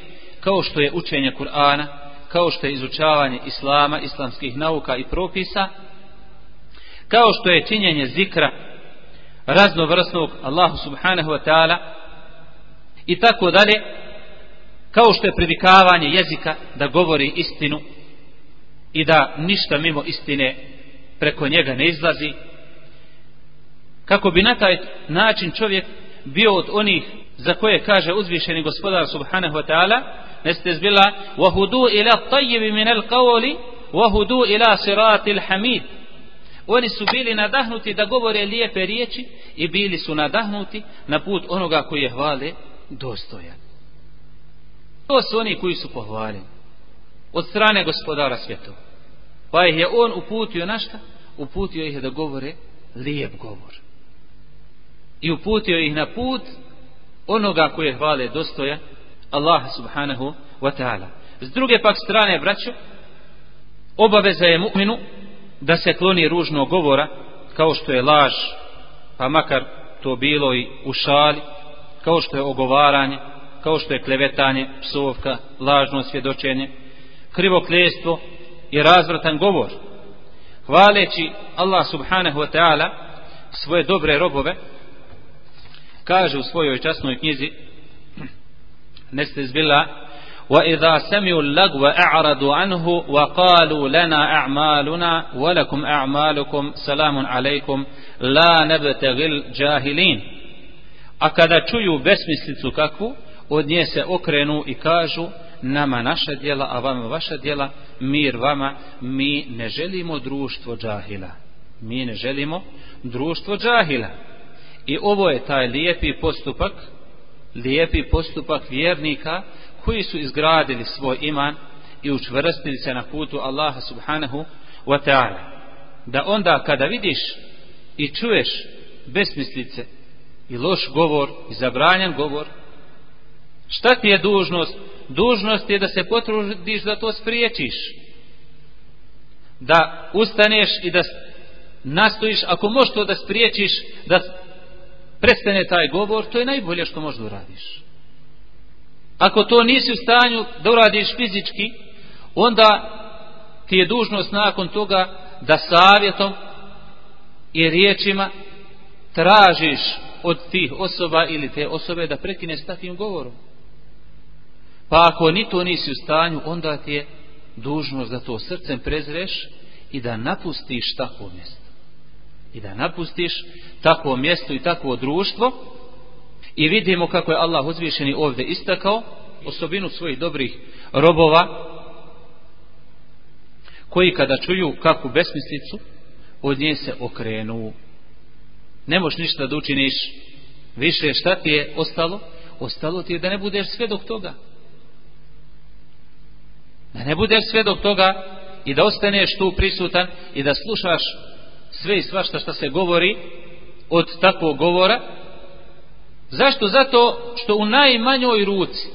kao što je učenje Kur'ana kao što je izučavanje Islama islamskih nauka i propisa kao što je činjenje zikra raznovrsnog Allahu subhanahu wa ta'ala i tako dalje kao što je privikavanje jezika da govori istinu i da ništa mimo istine preko njega ne izlazi kako bi na taj način čovjek bio od onih za koje kaže uzvišeni gospodar subhanahu wa ta'ala neste zbila wahudu ila tajjibi min al qawli wahudu ila sirati hamid. Oni su bili nadahnuti da govore lijepe riječi i bili su nadahnuti na put onoga koji je hvale dostojan. To su oni koji su pohvaljeni od strane gospodara svjetova. Pa ih je on uputio na šta? Uputio ih da govore lijep govor i uputio ih na put onoga koji je hvale dostoja Allah subhanahu wa ta'ala s druge pak strane braćo obaveza je mu'minu da se kloni ružnog govora kao što je laž pa makar to bilo i u šali kao što je ogovaranje kao što je klevetanje, psovka, lažno svjedočenje, krivokljestvo i razvratan govor. Hvaleći Allah subhanahu wa ta'ala svoje dobre robove, kaže u svojoj časnoj knjizi Nestezbila وإذا سمعوا اللغو أعرضوا عنه وقالوا لنا أعمالنا ولكم أعمالكم سلام عليكم لا نبتغي الجاهلين a kada čuju besmislicu kakvu od nje se okrenu i kažu nama naša djela a vama vaša djela mir vama mi ne želimo društvo džahila mi ne želimo društvo džahila i ovo je taj lijepi postupak lijepi postupak vjernika koji su izgradili svoj iman i učvrstili se na putu Allaha subhanahu wa ta'ala. Da onda kada vidiš i čuješ besmislice i loš govor i zabranjan govor šta ti je dužnost? Dužnost je da se potrudiš da to spriječiš. Da ustaneš i da nastojiš ako možeš to da spriječiš da prestane taj govor to je najbolje što možeš uradiš ako to nisi u stanju da uradiš fizički onda ti je dužnost nakon toga da savjetom i riječima tražiš od tih osoba ili te osobe da prekine s takvim govorom Pa ako ni to nisi u stanju, onda ti je dužnost da to srcem prezreš i da napustiš takvo mjesto. I da napustiš takvo mjesto i takvo društvo i vidimo kako je Allah uzvišeni ovdje istakao osobinu svojih dobrih robova koji kada čuju kakvu besmislicu od nje se okrenu. Ne možeš ništa da učiniš. Više šta ti je ostalo? Ostalo ti je da ne budeš svedok toga. Da ne budeš svedok toga i da ostaneš tu prisutan i da slušaš sve i svašta što se govori od takvog govora. Zašto? zato što u najmanjoj ruci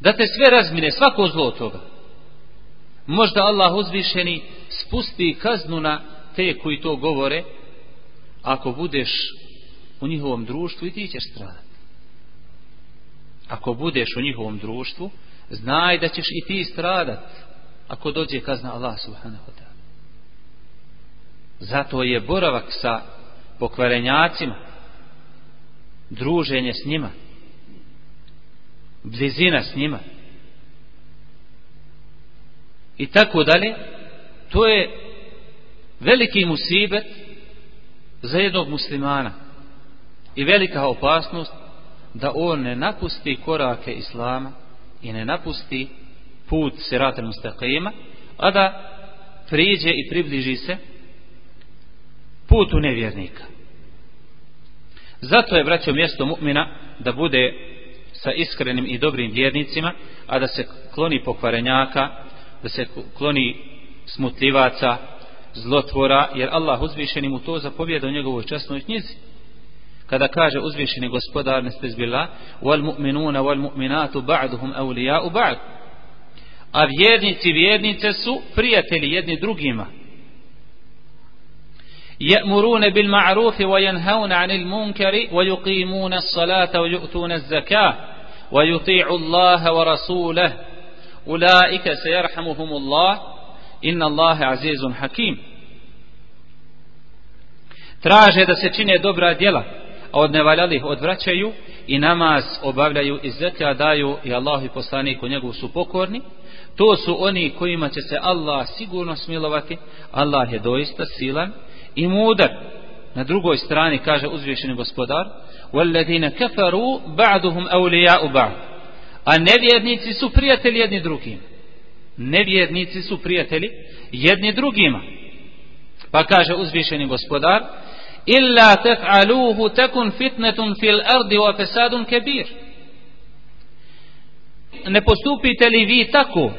da te sve razmine svako zlo od toga možda Allah uzvišeni spusti kaznu na te koji to govore ako budeš u njihovom društvu i ti ćeš stradati. Ako budeš u njihovom društvu znaj da ćeš i ti stradat ako dođe kazna Allah subhanahu wa ta'ala. Zato je boravak sa pokvarenjacima druženje s njima blizina s njima. I tako dalje. To je veliki musibet za jednog muslimana. I velika opasnost da on ne napusti korake islama i ne napusti put sirata mustaqima a da priđe i približi se putu nevjernika. Zato je vraćao mjesto mu'mina da bude sa iskrenim i dobrim vjernicima a da se kloni pokvarenjaka da se kloni smutljivaca zlotvora jer Allah uzvišeni mu to zapovjeda u njegovoj časnoj knjizi. Kada kaže uzvišeni gospodar nestezbila wal mu'minuna wal mu'minatu ba'duhum awliya'u ba'd a vjernici vjernice su prijatelji jedni drugima يأمرون بالمعروف وينهون عن المنكر ويقيمون الصلاة ويؤتون الزكاة ويطيع الله ورسوله أولئك سيرحمهم الله إن الله عزيز حكيم traže da se čine dobra djela a od nevaljalih odvraćaju i namaz obavljaju i zekja daju i Allah i poslaniku njegov su pokorni to su oni kojima će se Allah sigurno smilovati Allah je doista silan i mudar na drugoj strani kaže uzvišeni gospodar والذين كفروا بعضهم أولياء بعض a nevjernici su prijatelji jedni drugim nevjernici su prijatelji jedni drugima pa kaže uzvišeni gospodar illa tef'aluhu tekun fitnetun fil ardi wa fesadun kebir ne postupite li vi tako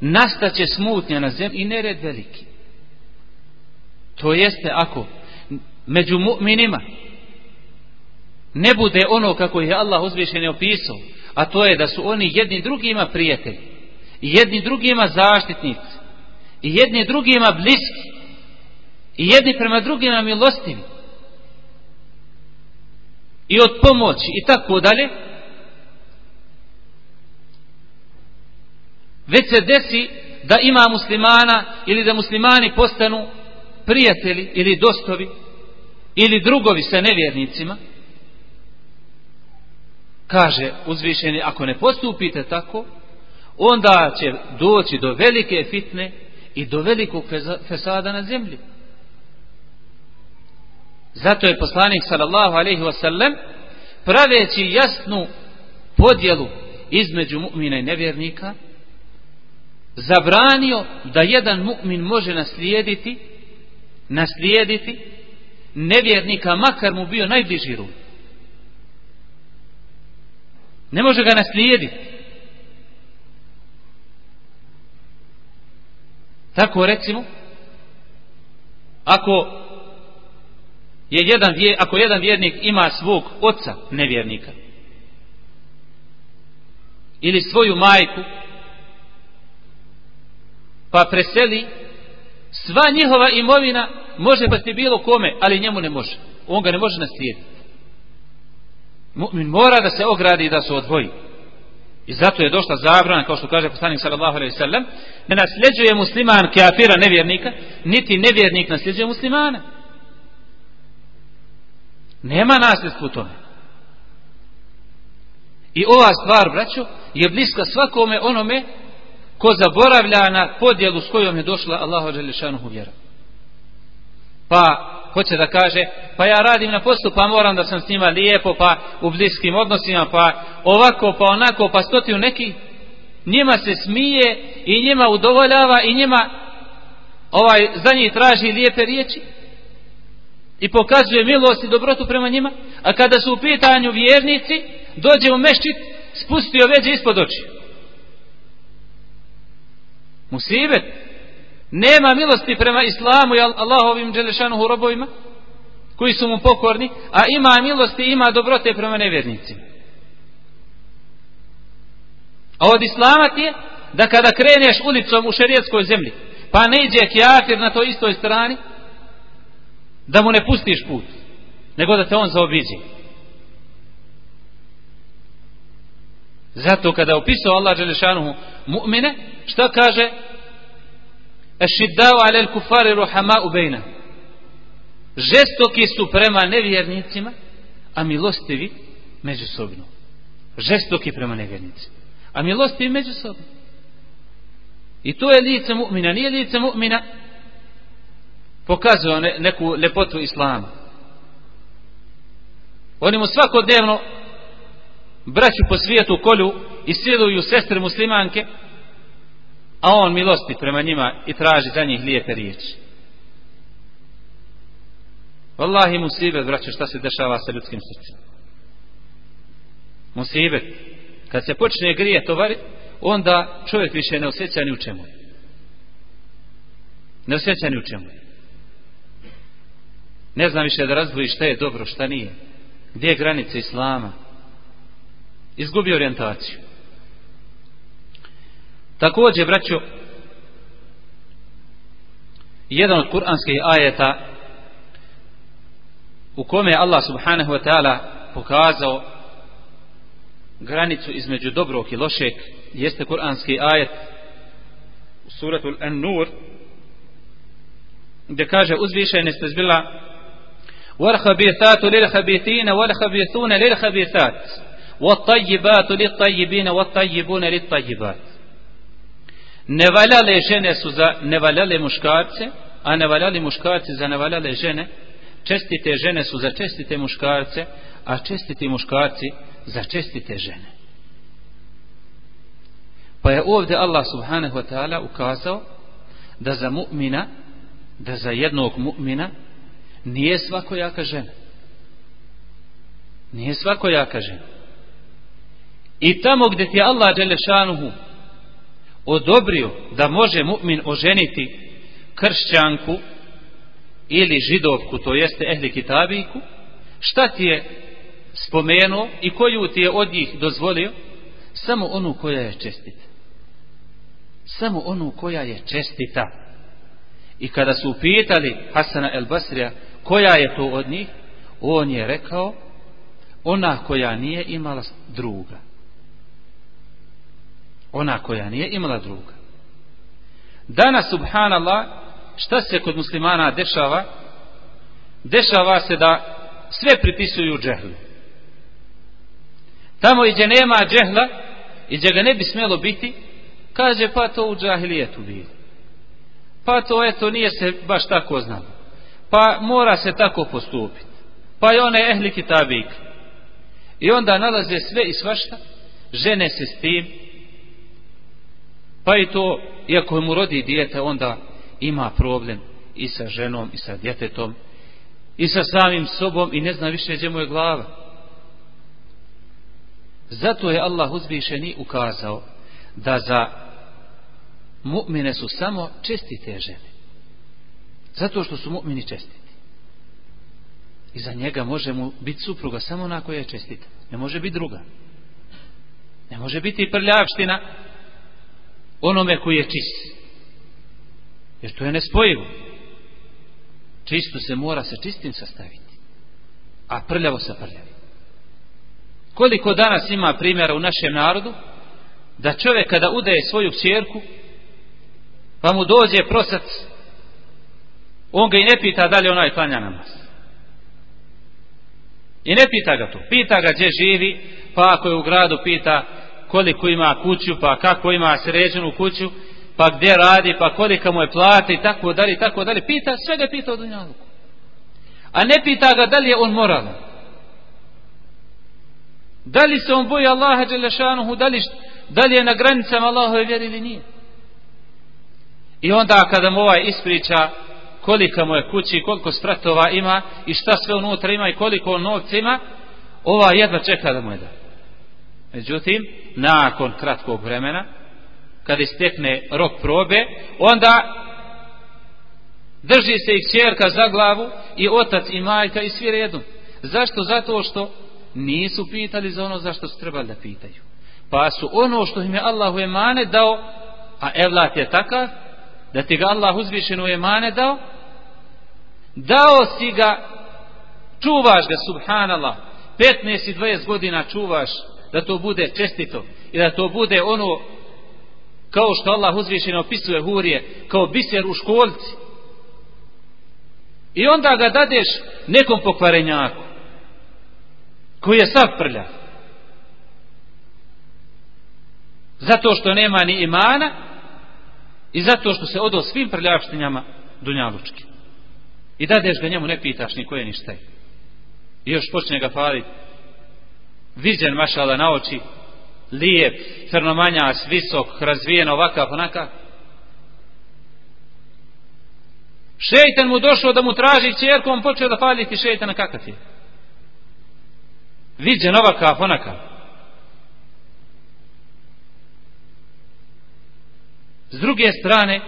nastaće smutnja na zemlji i nered veliki. To jeste ako među mu'minima ne bude ono kako je Allah uzvišen opisao a to je da su oni jedni drugima prijatelji i jedni drugima zaštitnici i jedni drugima bliski i jedni prema drugima milostivi i od pomoći i tako dalje već se desi da ima muslimana ili da muslimani postanu prijatelji ili dostovi ili drugovi sa nevjernicima. Kaže uzvišeni ako ne postupite tako onda će doći do velike fitne i do velikog fesada na zemlji. Zato je poslanik sallallahu alaihi wasallam praveći jasnu podjelu između mu'mina i nevjernika zabranio da jedan mu'min može naslijediti naslijediti nevjernika makar mu bio najbliži rud ne može ga naslijediti. Tako recimo ako je jedan ako jedan vjernik ima svog oca nevjernika ili svoju majku pa preseli sva njihova imovina može pasti bilo kome ali njemu ne može. On ga ne može naslijediti mu'min mora da se ogradi i da se odvoji. I zato je došla zabrana kao što kaže poslanik sallallahu alejhi ve sellem ne nasljeđuje musliman kafira nevjernika niti nevjernik nasljeđuje muslimana Nema nasljedstva u tome. I ova stvar, braćo, je bliska svakome onome ko zaboravlja na podjelu s kojom je došla Allahu Đelešanuhu vjera. Pa hoće da kaže, pa ja radim na poslu, pa moram da sam s njima lijepo, pa u bliskim odnosima, pa ovako, pa onako, pa stotiju neki, njima se smije i njima udovoljava i njima ovaj za njih traži lijepe riječi i pokazuje milost i dobrotu prema njima, a kada su u pitanju vjernici, dođe u meščit, spustio veđe ispod oči. Musibet. Nema milosti prema islamu i Allahovim dželešanuhu robovima, koji su mu pokorni, a ima milosti i ima dobrote prema nevjernicima. A od islama ti je da kada kreneš ulicom u šerijetskoj zemlji, pa ne iđe kjafir na toj istoj strani, da mu ne pustiš put, nego da te on zaobiđe. Zato kada opisao Allah Đelešanuhu mu'mine, šta kaže? Ešiddao alel kufari ruhama ubejna. Žestoki su prema nevjernicima, a milostivi međusobno. Žestoki prema nevjernicima. A milostivi međusobno. I to je lice mu'mina. Nije lice mu'mina pokazuje neku lepotu islama. Oni mu svakodnevno braću po svijetu kolju i siluju sestre muslimanke, a on milosti prema njima i traži za njih lijepe riječi. Wallahi musibet, braću, šta se dešava sa ljudskim srcem. Musibet. Kad se počne grije tovari, onda čovjek više ne osjeća ni u čemu. Ne osjeća ni u čemu. Ne zna više da razvoji šta je dobro, šta nije. Gdje je granica Islama? Izgubi orijentaciju. Također, braćo, jedan od kuranskih ajeta u kome je Allah subhanahu wa ta'ala pokazao granicu između dobrog i lošeg jeste kuranski ajet u suratu An-Nur gdje kaže uzvišene ste zbila والخبيثات للخبيثين والخبيثون للخبيثات والطيبات للطيبين والطيبون للطيبات nevaljale žene su za nevaljale muškarce a nevaljali muškarci za nevaljale žene čestite žene su za čestite muškarce a čestiti muškarci za čestite žene pa je ovdje Allah subhanahu wa ta'ala ukazao da za mu'mina da za jednog mu'mina nije svako jaka žena. Nije svako jaka žena. I tamo gdje ti Allah Đelešanuhu odobrio da može mu'min oženiti kršćanku ili židovku, to jeste ehli kitabijku, šta ti je spomenuo i koju ti je od njih dozvolio? Samo onu koja je čestita. Samo onu koja je čestita. I kada su upitali Hasana el Basrija koja je to od njih on je rekao ona koja nije imala druga ona koja nije imala druga. Danas subhanallah šta se kod muslimana dešava? Dešava se da sve pripisuju džehlu. Tamo i gdje nema džehla i gdje ga ne bi smjelo biti kaže pa to u džahilijetu bilo. Pa to eto nije se baš tako znalo. Pa mora se tako postupiti pa i one ehli kitabik. I onda nalaze sve i svašta žene se s tim pa i to iako mu rodi dijete onda ima problem i sa ženom i sa djetetom i sa samim sobom i ne zna više gdje mu je glava zato je Allah uzvišeni ukazao da za mu'mine su samo čestite žene Zato što su mu'mini čestiti. I za njega može mu biti supruga samo ona koja je čestita. Ne može biti druga. Ne može biti i prljavština onome koji je čist. Jer to je nespojivo. Čisto se mora sa čistim sastaviti. A prljavo sa prljavim. Koliko danas ima primjera u našem narodu da čovjek kada udaje svoju čerku pa mu dođe prosac on ga i ne pita da li onaj klanja namaz. I ne pita ga to. Pita ga gdje živi, pa ako je u gradu pita koliko ima kuću, pa kako ima sređenu kuću, pa gdje radi, pa koliko mu je plata i tako dalje i tako dalje. Pita, sve ga pita o dunjaluku. A ne pita ga da li je on moralan. Da li se on boji Allaha Đelešanuhu, da li, da li je na granicama Allahove vjeri ili nije. I onda kada mu ovaj ispriča kolika mu je kući, koliko spratova ima i šta sve unutra ima i koliko on novca ima, ova jedva čeka da mu je da. Međutim, nakon kratkog vremena, kada istekne rok probe, onda drži se i čerka za glavu i otac i majka i svi redom. Zašto? Zato što nisu pitali za ono zašto su trebali da pitaju. Pa su ono što im je Allah u emane dao, a evlat je takav, da ti ga Allah uzvišen u emane dao, dao si ga, čuvaš ga, subhanallah, 15 i 20 godina čuvaš da to bude čestito i da to bude ono kao što Allah uzvišeno opisuje hurije kao biser u školci i onda ga dadeš nekom pokvarenjaku koji je sav prlja. Zato što nema ni imana i zato što se odo svim prljavštinjama dunjalučki. I dadeš ga njemu ne pitaš ni koje ništa je. I još počne ga faliti viđen mašala na oči lijep, crnomanjas, visok, razvijen ovakav, onakav. Šeitan mu došao da mu traži čerku on počeo da faliti šeitana kakav je? Viđen ovakav, onakav. S druge strane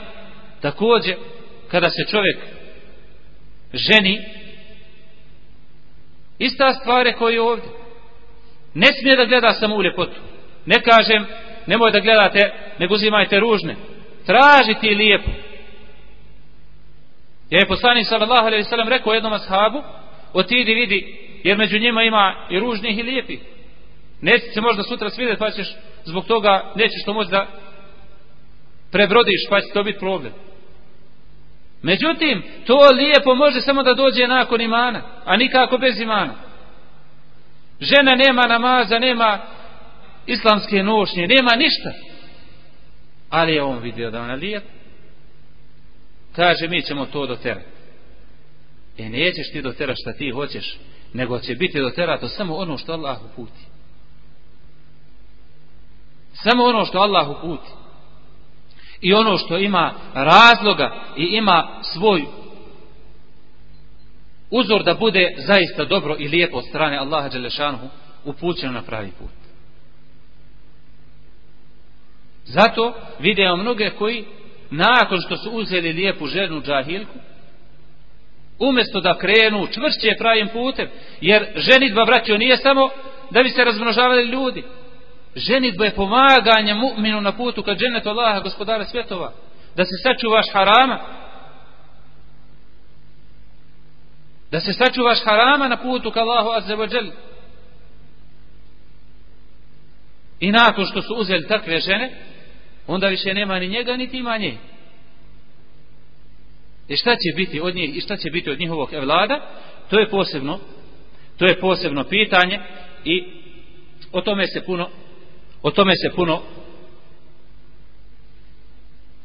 također kada se čovjek ženi ista stvar je koji ovdje ne smije da gleda samo u ljepotu ne kažem nemoj da gledate nego uzimajte ružne. Tražiti lijepo. Jer je poslani sallallahu alaihi sallam rekao jednom ashabu otidi vidi jer među njima ima i ružnih i lijepih. Neće se možda sutra svidjeti pa ćeš zbog toga nećeš to moći da prebrodiš pa će to biti problem. Međutim, to lijepo može samo da dođe nakon imana, a nikako bez imana. Žena nema namaza, nema islamske nošnje, nema ništa. Ali je on vidio da ona lijep. Kaže, mi ćemo to doterati. E nećeš ti doterati šta ti hoćeš, nego će biti doterato samo ono što Allah uputi. Samo ono što Allah uputi i ono što ima razloga i ima svoj uzor da bude zaista dobro i lijepo od strane Allaha Đelešanhu upućeno na pravi put. Zato vidimo mnoge koji nakon što su uzeli lijepu ženu džahilku umjesto da krenu čvršće pravim putem jer ženitba vraćao nije samo da bi se razmnožavali ljudi ženitba je pomaganje mu'minu na putu ka džennetu Allaha gospodara svjetova da se sačuvaš harama da se sačuvaš harama na putu ka Allahu azza i nakon što su uzeli takve žene onda više nema ni njega niti ima nje. I šta će biti od njih i šta će biti od njihovog evlada? To je posebno to je posebno pitanje i o tome se puno o tome se puno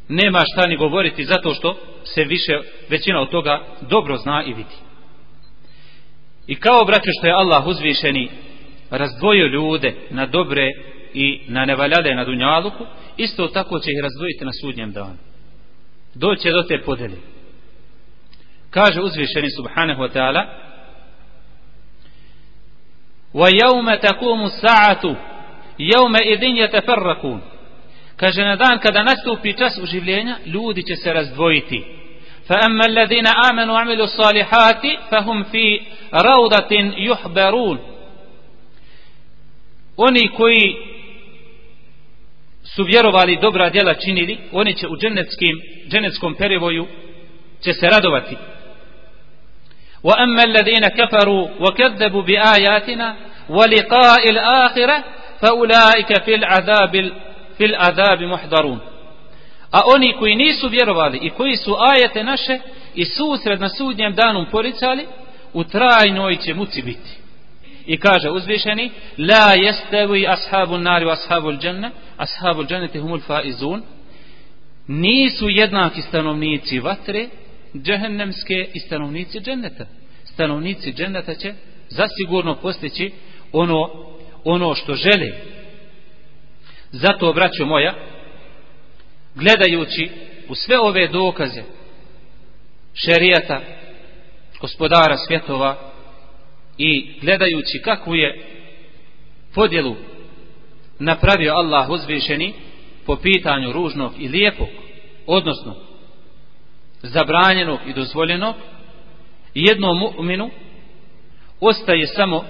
nema šta ni govoriti zato što se više većina od toga dobro zna i vidi i kao braćo što je Allah uzvišeni razdvojio ljude na dobre i na nevaljade na dunjaluku isto tako će ih razdvojiti na sudnjem danu. Doće do te podeli kaže uzvišeni subhanahu wa ta'ala wa تَكُومُ takumu sa'atu jeume idin kaže na dan kada nastupi čas uživljenja ljudi će se razdvojiti. فأما الذين آمنوا وعملوا الصالحات فهم في روضة يحبرون oni koji su vjerovali dobra djela činili oni će u dženeckim, dženeckom perivoju će se radovati wa amma alladhina kafaru wa kadzabu bi ayatina wa liqa'il akhirah fa ulaika fil azabil fil azab muhdarun a oni koji nisu vjerovali i koji su ajete naše i susred na sudnjem danu poricali u trajnoj će muci biti I kaže uzvišeni, la jestevi ashabu nari wa ashabu dženne, ashabu dženneti humul faizun, nisu jednaki stanovnici vatre, džehennemske i stanovnici dženneta. Stanovnici dženneta će zasigurno postići ono, ono što žele. Zato, braćo moja, gledajući u sve ove dokaze šerijata, gospodara svjetova i gledajući kakvu je podjelu napravio Allah uzvišeni po pitanju ružnog i lijepog, odnosno zabranjenog i dozvoljenog, jednom mu'minu ostaje samo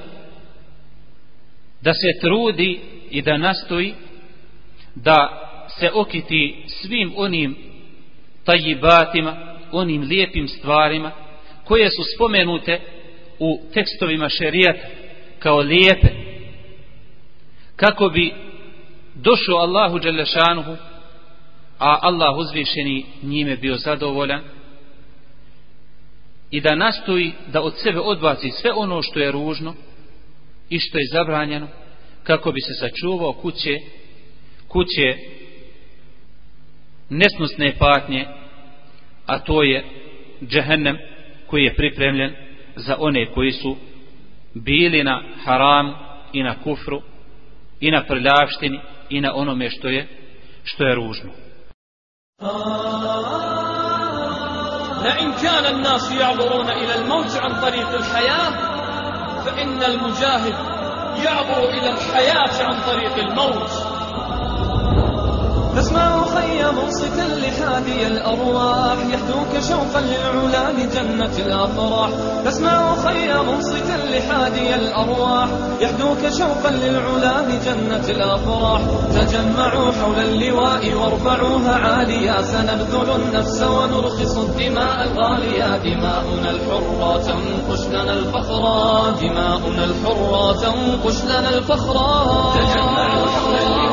da se trudi i da nastoji da se okiti svim onim tajibatima, onim lijepim stvarima koje su spomenute u tekstovima šerijata kao lijepe kako bi došao Allahu Đelešanuhu a Allah uzvišeni njime bio zadovoljan i da nastoji da od sebe odbaci sve ono što je ružno i što je zabranjeno kako bi se sačuvao kuće kuće nesnosne patnje a to je džehennem koji je pripremljen za one koji su bili na haram i na kufru i na prljavštini i na onome što je što je ružno لئن كان الناس يعبرون إلى الموت عن طريق الحياة فإن المجاهد يعبر إلى الحياة عن طريق الموت خي منصتا لحادي الأرواح يهدوك شوقا للعلا لجنة الأفراح. تسمع خي منصتا لحادي الأرواح يهدوك شوقا للعلا لجنة الأفراح. تجمعوا حول اللواء وارفعوها عاليا سنبذل النفس ونرخص الدماء الغالية. دماؤنا الحرة تنقش لنا الفخرا دماؤنا الحرة تنقش لنا الفخرا تجمعوا حول اللواء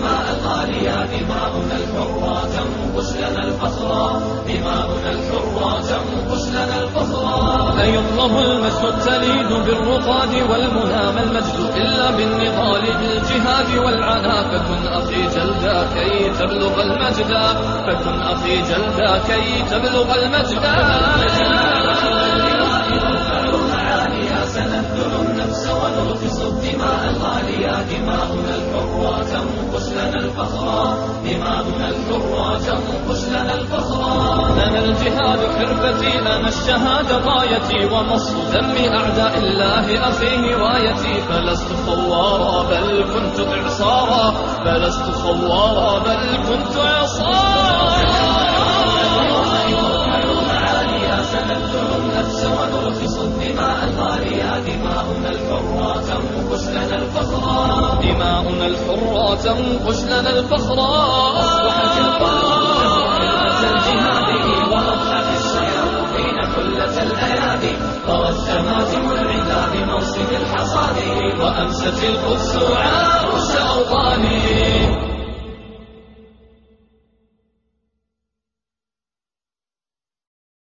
ونرخص الدماء الغالية دماؤنا الحرة تنقش لنا الفخرا دماؤنا الحرة تنقش لنا الفخرا أيطلب المجد التليد بالرقاد والمنى ما المجد. إلا بالنضال بالجهاد والعنا فكن أخي جلدا كي تبلغ المجد. فكن أخي جلدا كي تبلغ المجد. سنبذل النفس ونرخص الدماء الغالية دماؤنا الحرة لنا الفخرا دماؤنا الحرة تنقش لنا الفخرا. لنا الجهاد حرفتي لنا الشهادة غايتي ومصر دم أعداء الله أخي هوايتي فلست خوارا بل كنت إعصارا. فلست خوارا بل كنت إعصارا. الفخرا دماؤنا الحرة تنقش لنا الفخرا أصبحت القلوب الجهاد وأضحت الشياطين كلة الأيادي طوت تماتم العدا بموسم الحصاد وأمست القدس عروس أوطاني